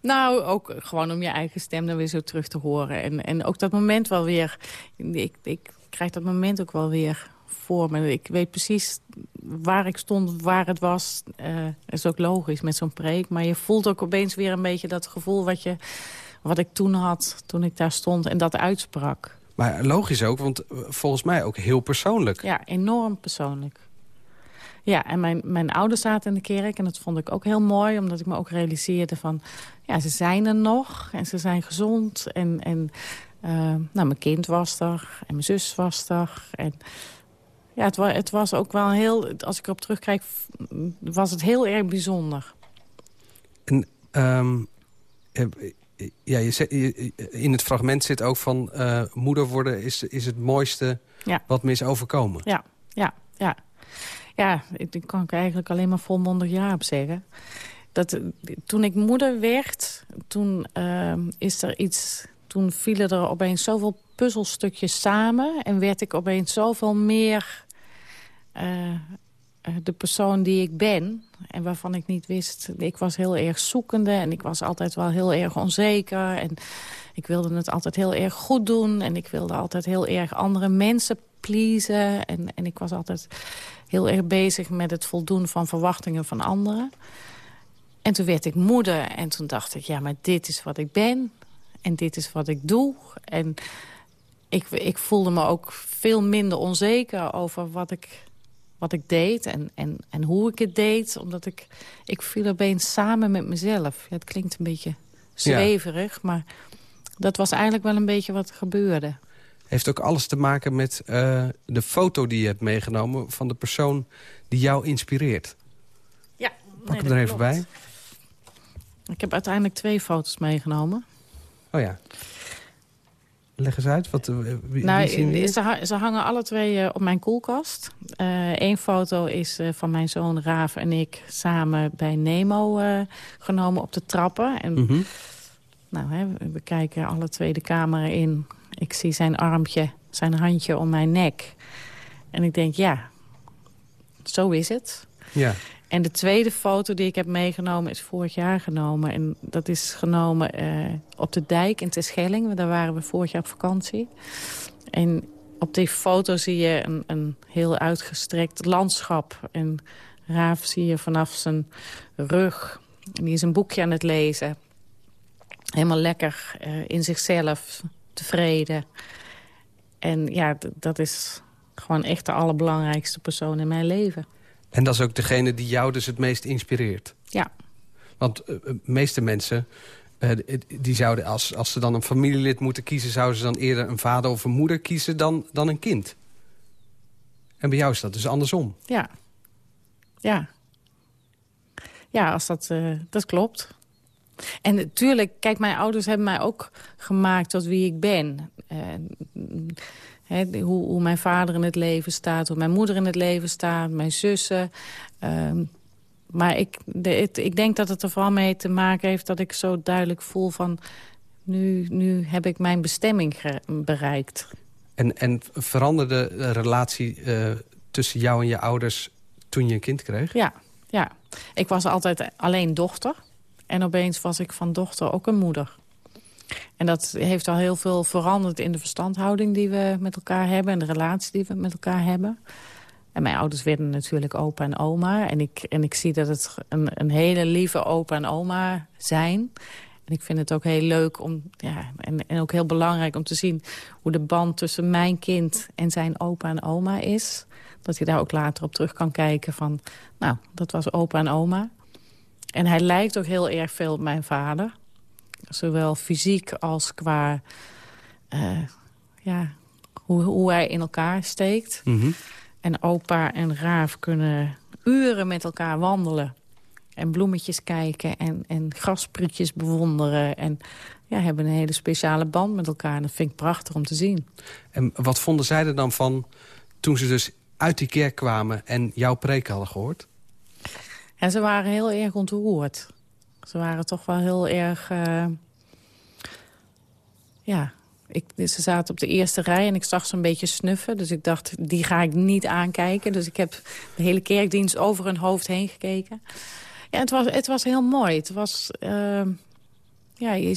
Nou, ook gewoon om je eigen stem dan weer zo terug te horen. En, en ook dat moment wel weer... Ik, ik krijg dat moment ook wel weer voor me. Ik weet precies waar ik stond, waar het was. Uh, is ook logisch met zo'n preek. Maar je voelt ook opeens weer een beetje dat gevoel wat, je, wat ik toen had... toen ik daar stond en dat uitsprak. Maar logisch ook, want volgens mij ook heel persoonlijk. Ja, enorm persoonlijk. Ja, en mijn, mijn ouders zaten in de kerk en dat vond ik ook heel mooi... omdat ik me ook realiseerde van, ja, ze zijn er nog en ze zijn gezond. En, en uh, nou, mijn kind was er en mijn zus was er. En ja, het, was, het was ook wel heel, als ik erop terugkijk, was het heel erg bijzonder. En um, ja, je, in het fragment zit ook van uh, moeder worden is, is het mooiste ja. wat me is overkomen. Ja, ja, ja. Ja, daar kan ik eigenlijk alleen maar volmondig ja op zeggen. Dat, toen ik moeder werd, toen uh, is er iets... Toen vielen er opeens zoveel puzzelstukjes samen... en werd ik opeens zoveel meer uh, de persoon die ik ben... en waarvan ik niet wist... Ik was heel erg zoekende en ik was altijd wel heel erg onzeker... en ik wilde het altijd heel erg goed doen... en ik wilde altijd heel erg andere mensen pleasen. En, en ik was altijd heel erg bezig met het voldoen van verwachtingen van anderen. En toen werd ik moeder en toen dacht ik, ja, maar dit is wat ik ben. En dit is wat ik doe. En ik, ik voelde me ook veel minder onzeker over wat ik, wat ik deed en, en, en hoe ik het deed. Omdat ik, ik viel opeens samen met mezelf. Ja, het klinkt een beetje zweverig, maar dat was eigenlijk wel een beetje wat er gebeurde heeft ook alles te maken met uh, de foto die je hebt meegenomen... van de persoon die jou inspireert. Ja, Pak nee, hem er even bij. Ik heb uiteindelijk twee foto's meegenomen. Oh ja. Leg eens uit. Wat, wie, nou, wie ze, ze, hangen alle twee uh, op mijn koelkast. Eén uh, foto is van mijn zoon Raaf en ik samen bij Nemo genomen op de trappen. En, mm -hmm. nou, hè, we kijken alle twee de camera in ik zie zijn armpje, zijn handje om mijn nek. En ik denk, ja, zo is het. Ja. En de tweede foto die ik heb meegenomen is vorig jaar genomen. En dat is genomen uh, op de dijk in Terschelling. Daar waren we vorig jaar op vakantie. En op die foto zie je een, een heel uitgestrekt landschap. En Raaf zie je vanaf zijn rug. En die is een boekje aan het lezen. Helemaal lekker uh, in zichzelf tevreden. En ja, dat is gewoon echt de allerbelangrijkste persoon in mijn leven. En dat is ook degene die jou dus het meest inspireert? Ja. Want uh, meeste mensen, uh, die zouden als, als ze dan een familielid moeten kiezen... zouden ze dan eerder een vader of een moeder kiezen dan, dan een kind. En bij jou is dat dus andersom. Ja. Ja. Ja, als dat, uh, dat klopt. En natuurlijk, kijk, mijn ouders hebben mij ook gemaakt tot wie ik ben. Hoe, hoe, mijn vader in het leven staat, hoe mijn moeder in het leven staat, mijn zussen. Uh, maar ik, de, het, ik denk dat het er vooral mee te maken heeft dat ik zo duidelijk voel van... nu, nu heb ik mijn bestemming bereikt. En, en veranderde de relatie uh, tussen jou en je ouders toen je een kind kreeg? Ja, ja. Ik was altijd alleen dochter. En opeens was ik van dochter ook een moeder. En dat heeft al heel veel veranderd in de verstandhouding die we met elkaar hebben... en de relatie die we met elkaar hebben. En mijn ouders werden natuurlijk opa en oma. En ik, en ik zie dat het een, een hele lieve opa en oma zijn. En ik vind het ook heel leuk om, ja, en, en ook heel belangrijk om te zien... hoe de band tussen mijn kind en zijn opa en oma is. Dat je daar ook later op terug kan kijken van... nou, dat was opa en oma. En hij lijkt ook heel erg veel op mijn vader. Zowel fysiek als qua... Uh, ja, hoe, hoe hij in elkaar steekt. Mhm. En opa en Raaf kunnen uren met elkaar wandelen. En bloemetjes kijken en, en grasprietjes bewonderen. En ja, hebben een hele speciale band met elkaar. En dat vind ik prachtig om te zien. En wat vonden zij er dan van toen ze dus uit die kerk kwamen... en jouw preek hadden gehoord? Ja, ze waren heel erg ontroerd. Ze waren toch wel heel erg... Uh, ja, ik, ze zaten op de eerste rij en ik zag ze een beetje snuffen. Dus ik dacht, die ga ik niet aankijken. Dus ik heb de hele kerkdienst over hun hoofd heen gekeken. Ja, het was, het was heel mooi. Het was... Uh, ja,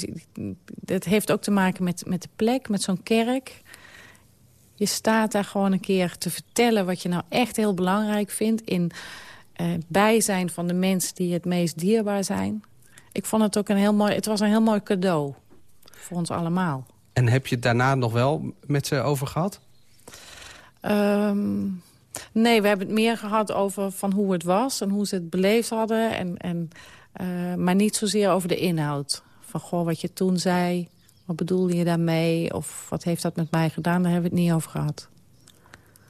het heeft ook te maken met, met de plek, met zo'n kerk. Je staat daar gewoon een keer te vertellen wat je nou echt heel belangrijk vindt... in uh, bijzijn van de mensen die het meest dierbaar zijn. Ik vond het ook een heel mooi... Het was een heel mooi cadeau voor ons allemaal. En heb je het daarna nog wel met ze over gehad? Um, nee, we hebben het meer gehad over van hoe het was... en hoe ze het beleefd hadden. En, en, uh, maar niet zozeer over de inhoud. Van, goh, wat je toen zei, wat bedoelde je daarmee? Of wat heeft dat met mij gedaan? Daar hebben we het niet over gehad.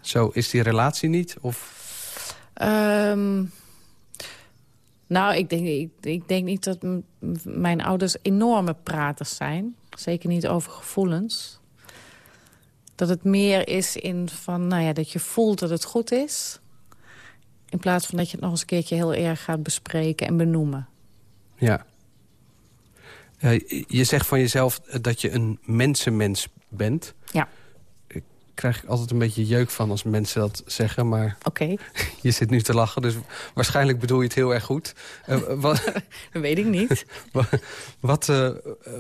Zo, is die relatie niet? Of... Um, nou, ik denk, ik, ik denk niet dat mijn ouders enorme praters zijn. Zeker niet over gevoelens. Dat het meer is in van, nou ja, dat je voelt dat het goed is. In plaats van dat je het nog eens een keertje heel erg gaat bespreken en benoemen. Ja. Uh, je zegt van jezelf dat je een mensenmens bent. Ja. Ik krijg altijd een beetje jeuk van als mensen dat zeggen, maar... Je zit nu te lachen, dus waarschijnlijk bedoel je het heel erg goed. Uh, wat, dat weet ik niet. wat, uh,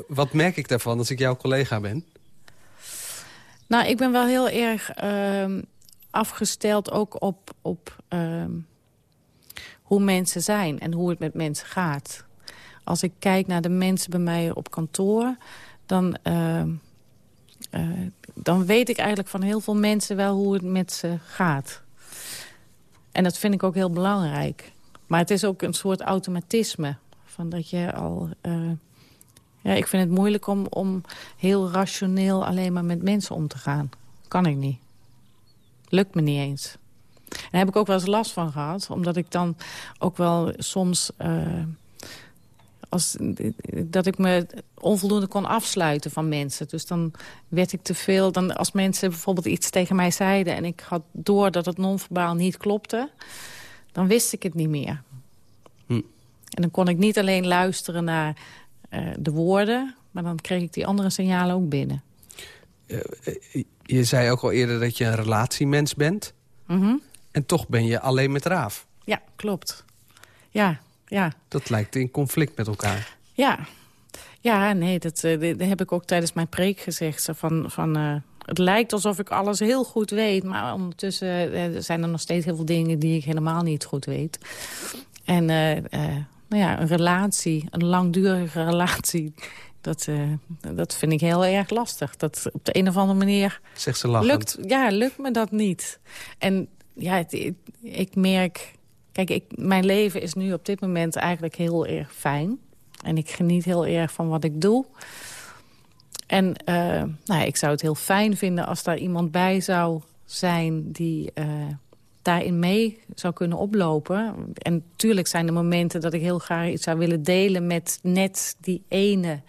wat merk ik daarvan als ik jouw collega ben? Nou, ik ben wel heel erg uh, afgesteld ook op, op uh, hoe mensen zijn en hoe het met mensen gaat. Als ik kijk naar de mensen bij mij op kantoor... dan, uh, dan weet ik eigenlijk van heel veel mensen wel hoe het met ze gaat. En dat vind ik ook heel belangrijk. Maar het is ook een soort automatisme. Van dat je al... Uh, ja, ik vind het moeilijk om, om heel rationeel alleen maar met mensen om te gaan. Kan ik niet. Lukt me niet eens. daar heb ik ook wel eens last van gehad. Omdat ik dan ook wel soms... Uh, als, dat ik me onvoldoende kon afsluiten van mensen. Dus dan werd ik te veel... Dan, als mensen bijvoorbeeld iets tegen mij zeiden... en ik had door dat het non-verbaal niet klopte... dan wist ik het niet meer. Hm. En dan kon ik niet alleen luisteren naar uh, de woorden... maar dan kreeg ik die andere signalen ook binnen. Uh, je zei ook al eerder dat je een relatiemens bent. Mm -hmm. En toch ben je alleen met Raaf. Ja, klopt. Ja, ja. Dat lijkt in conflict met elkaar. Ja, ja nee, dat, uh, dat heb ik ook tijdens mijn preek gezegd. Van, van, uh, het lijkt alsof ik alles heel goed weet... maar ondertussen uh, zijn er nog steeds heel veel dingen die ik helemaal niet goed weet. En nou ja, een relatie, een langdurige relatie... Dat, dat vind ik heel erg lastig. Dat op de een of andere manier... Zegt ze lachend. Lukt, ja, lukt me dat niet. En ja, het, ik merk Kijk, mijn leven is nu op dit moment eigenlijk heel erg fijn. En ik geniet heel erg van wat ik doe. En uh, nou, ik zou het heel fijn vinden als daar iemand bij zou zijn... die, uh, daarin mee zou kunnen oplopen. En natuurlijk zijn er momenten dat ik heel graag iets zou willen delen... met net die ene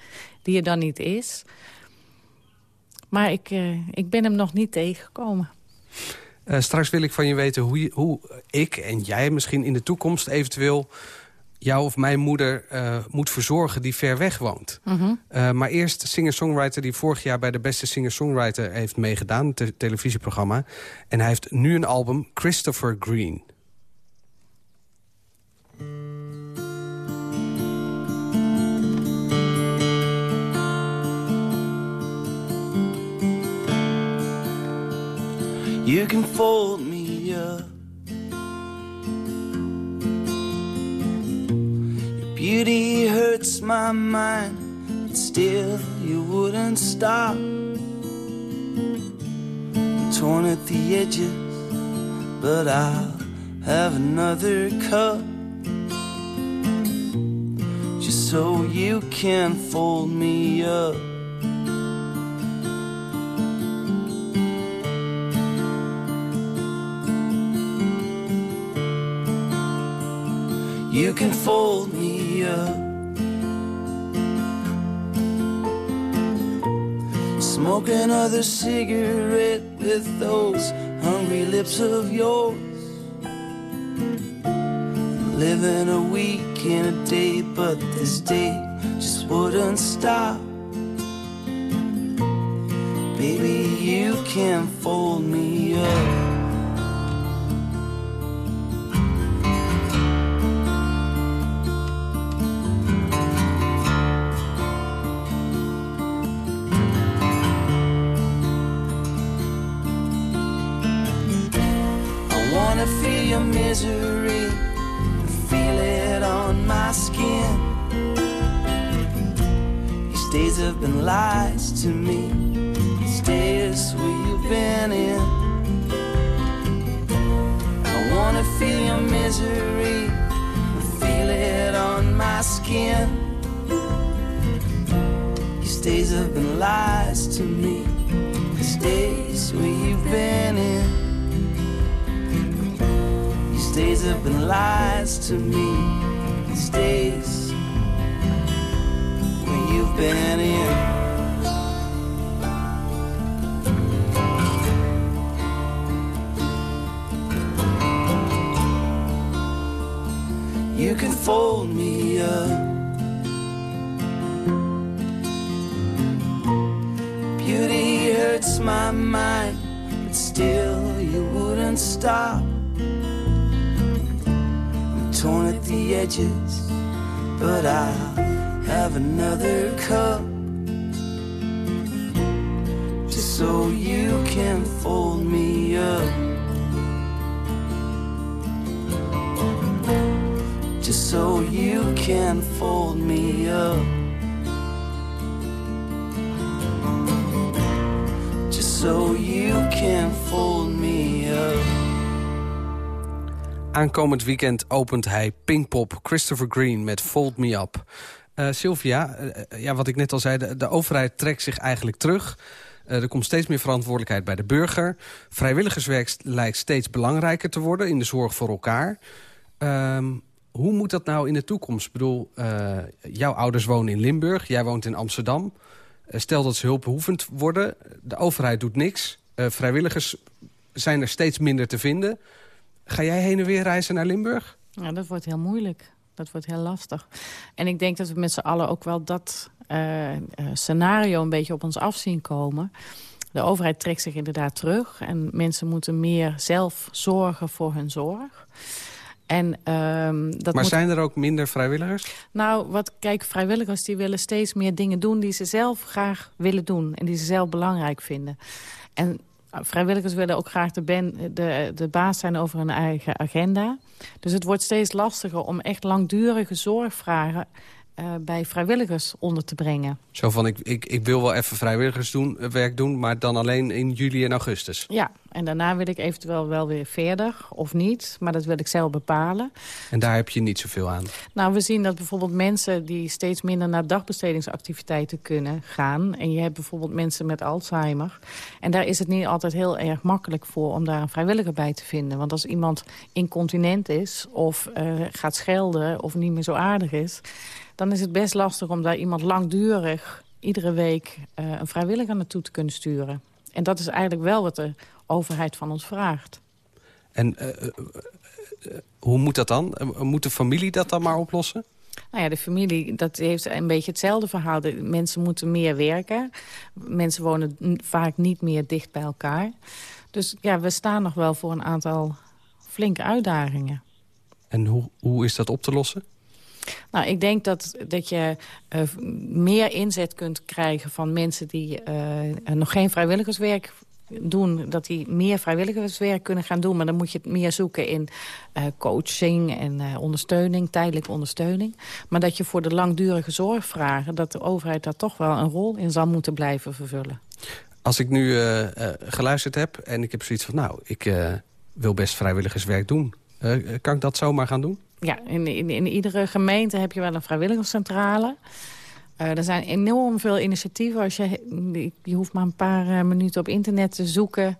die er dan niet is. Maar ik, uh, ik ben hem nog niet tegengekomen. Uh, straks wil ik van je weten hoe, je, hoe ik en jij misschien in de toekomst eventueel jou of mijn moeder uh, moet verzorgen die ver weg woont. Mm -hmm. uh, maar eerst singer-songwriter die vorig jaar bij de beste singer-songwriter heeft meegedaan, het te televisieprogramma. En hij heeft nu een album, Christopher Green. You can fold me up Your Beauty hurts my mind, but still you wouldn't stop. I'm torn at the edges, but I'll have another cup. Just so you can fold me up. You can fold me up. Smoke another cigarette with those hungry lips of yours. Living a week in a day, but this day just wouldn't stop. Baby, you can fold me up. Been lies to me. These days we've been in. I wanna feel your misery, feel it on my skin. These days have been lies to me. These days we've been in days have been lies to me. These days you've been in. You can fold me up. Beauty hurts my mind, but still you wouldn't stop I'm torn at the edges, but I'll have another cup just so you can fold me up. Just so you can fold me up. Just so you can fold me up. Aankomend weekend opent hij Pinkpop Christopher Green met Fold Me Up. Uh, Sylvia, uh, ja, wat ik net al zei, de, overheid trekt zich eigenlijk terug. Uh, er komt steeds meer verantwoordelijkheid bij de burger. Vrijwilligerswerk lijkt steeds belangrijker te worden in de zorg voor elkaar. Ehm, hoe moet dat nou in de toekomst? Ik bedoel, jouw ouders wonen in Limburg, jij woont in Amsterdam. stel dat ze hulpbehoevend worden, de overheid doet niks. vrijwilligers zijn er steeds minder te vinden... Ga jij heen en weer reizen naar Limburg? Ja, dat wordt heel moeilijk. Dat wordt heel lastig. En ik denk dat we met z'n allen ook wel dat uh, uh, scenario een beetje op ons afzien komen. De overheid trekt zich inderdaad terug. En mensen moeten meer zelf zorgen voor hun zorg. En, uh, dat maar zijn er ook minder vrijwilligers? Nou, wat, kijk, vrijwilligers die willen steeds meer dingen doen... die ze zelf graag willen doen en die ze zelf belangrijk vinden. En vrijwilligers willen ook graag de, ben, de, de baas zijn over hun eigen agenda. Dus het wordt steeds lastiger om echt langdurige zorgvragen eh, bij vrijwilligers onder te brengen. Zo van, ik, ik, ik wil wel even vrijwilligerswerk doen... maar dan alleen in juli en augustus. Ja, en daarna wil ik eventueel wel weer verder of niet. Maar dat wil ik zelf bepalen. En daar heb je niet zoveel aan? Nou, we zien dat bijvoorbeeld mensen die steeds minder naar dagbestedingsactiviteiten kunnen gaan. En je hebt bijvoorbeeld mensen met Alzheimer. En daar is het niet altijd heel erg makkelijk voor om daar een vrijwilliger bij te vinden. Want als iemand incontinent is of uh, gaat schelden of niet meer zo aardig is... dan is het best lastig om daar iemand langdurig iedere week uh, een vrijwilliger naartoe te kunnen sturen. En dat is eigenlijk wel wat de overheid van ons vraagt. En uh, uh, hoe moet dat dan? Moet de familie dat dan maar oplossen? Nou ja, de familie dat heeft een beetje hetzelfde verhaal. De mensen moeten meer werken. Mensen wonen vaak niet meer dicht bij elkaar. Dus ja, we staan nog wel voor een aantal flinke uitdagingen. En hoe, hoe is dat op te lossen? Nou, ik denk dat, dat je uh, meer inzet kunt krijgen van mensen die uh, nog geen vrijwilligerswerk doen, dat die meer vrijwilligerswerk kunnen gaan doen. Maar dan moet je het meer zoeken in uh, coaching en ondersteuning, tijdelijke ondersteuning. Maar dat je voor de langdurige zorgvragen, dat de overheid daar toch wel een rol in zal moeten blijven vervullen. Als ik nu geluisterd heb en ik heb zoiets van, nou, ik wil best vrijwilligerswerk doen. kan ik dat zomaar gaan doen? Ja, in, in, in iedere gemeente heb je wel een vrijwilligerscentrale. Uh, er zijn enorm veel initiatieven. Als je, je hoeft maar een paar uh, minuten op internet te zoeken.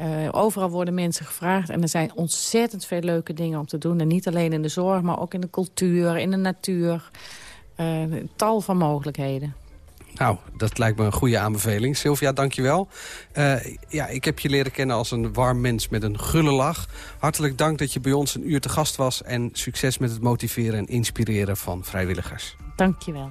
Uh, overal worden mensen gevraagd. En er zijn ontzettend veel leuke dingen om te doen. En niet alleen in de zorg, maar ook in de cultuur, in de natuur. tal van mogelijkheden. Nou, dat lijkt me een goede aanbeveling. Sylvia, dankjewel. Uh, ja, ik heb je leren kennen als een warm mens met een gulle lach. Hartelijk dank dat je bij ons een uur te gast was... en succes met het motiveren en inspireren van vrijwilligers. Dankjewel.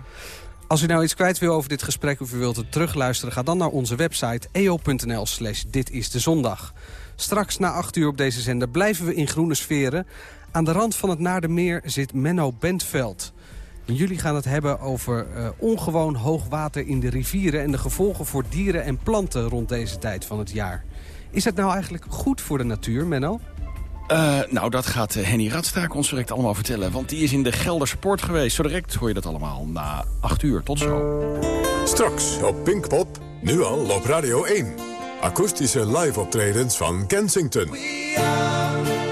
Als u nou iets kwijt wil over dit gesprek of u wilt het terugluisteren... ga dan naar onze website eo.nl slash dit is de zondag. Straks na 8 uur op deze zender blijven we in groene sferen. Aan de rand van het Naardermeer zit Menno Bentveld. En jullie gaan het hebben over uh, ongewoon hoog water in de rivieren... en de gevolgen voor dieren en planten rond deze tijd van het jaar. Is het nou eigenlijk goed voor de natuur, Menno? Uh, nou, dat gaat Henny Radstaak ons direct allemaal vertellen. Want die is in de Gelderse Poort geweest. Zo direct hoor je dat allemaal na 8 uur. Tot zo. Straks op Pinkpop, nu al op Radio 1. Akoestische live optredens van Kensington. We are,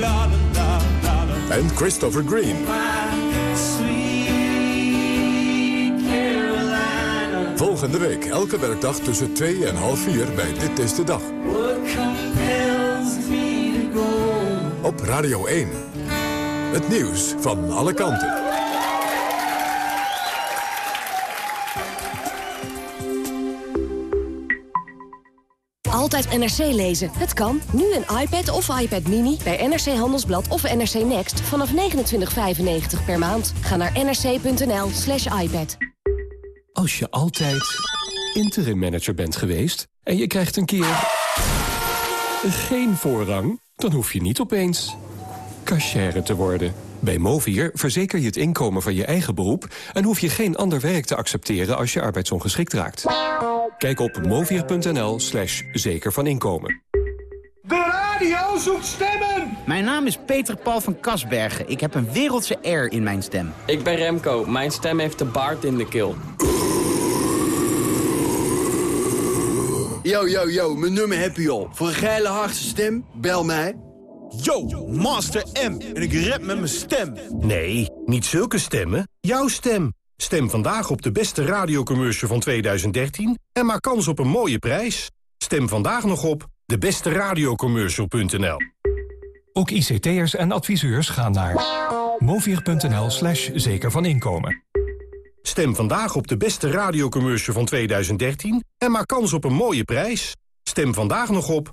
la la la. And Christopher Green. Volgende week, elke werkdag tussen 2 en half 4 bij Dit is de Dag. Op Radio 1. Het nieuws van alle kanten. Altijd NRC lezen. Het kan. Nu een iPad of iPad Mini bij NRC Handelsblad of NRC Next vanaf 29,95 per maand. Ga naar nrc.nl slash iPad. Als je altijd interim manager bent geweest en je krijgt een keer geen voorrang, dan hoef je niet opeens cashier te worden. Bij Movier verzeker je het inkomen van je eigen beroep... en hoef je geen ander werk te accepteren als je arbeidsongeschikt raakt. Kijk op movier.nl slash zeker van inkomen. De radio zoekt stemmen! Mijn naam is Peter Paul van Kasbergen. Ik heb een wereldse air in mijn stem. Ik ben Remco. Mijn stem heeft de baard in de keel. Yo, yo, yo, mijn nummer heb je al. Voor een geile hartse stem, bel mij. Yo, Master M. En ik rap met mijn stem. Nee, niet zulke stemmen. Jouw stem. Stem vandaag op de beste radiocommercial van 2013 en maak kans op een mooie prijs. Stem vandaag nog op debesteradiocommercial.nl Ook ICT'ers en adviseurs gaan naar movier.nl slash zeker van inkomen. Stem vandaag op de beste radiocommercial van 2013 en maak kans op een mooie prijs. Stem vandaag nog op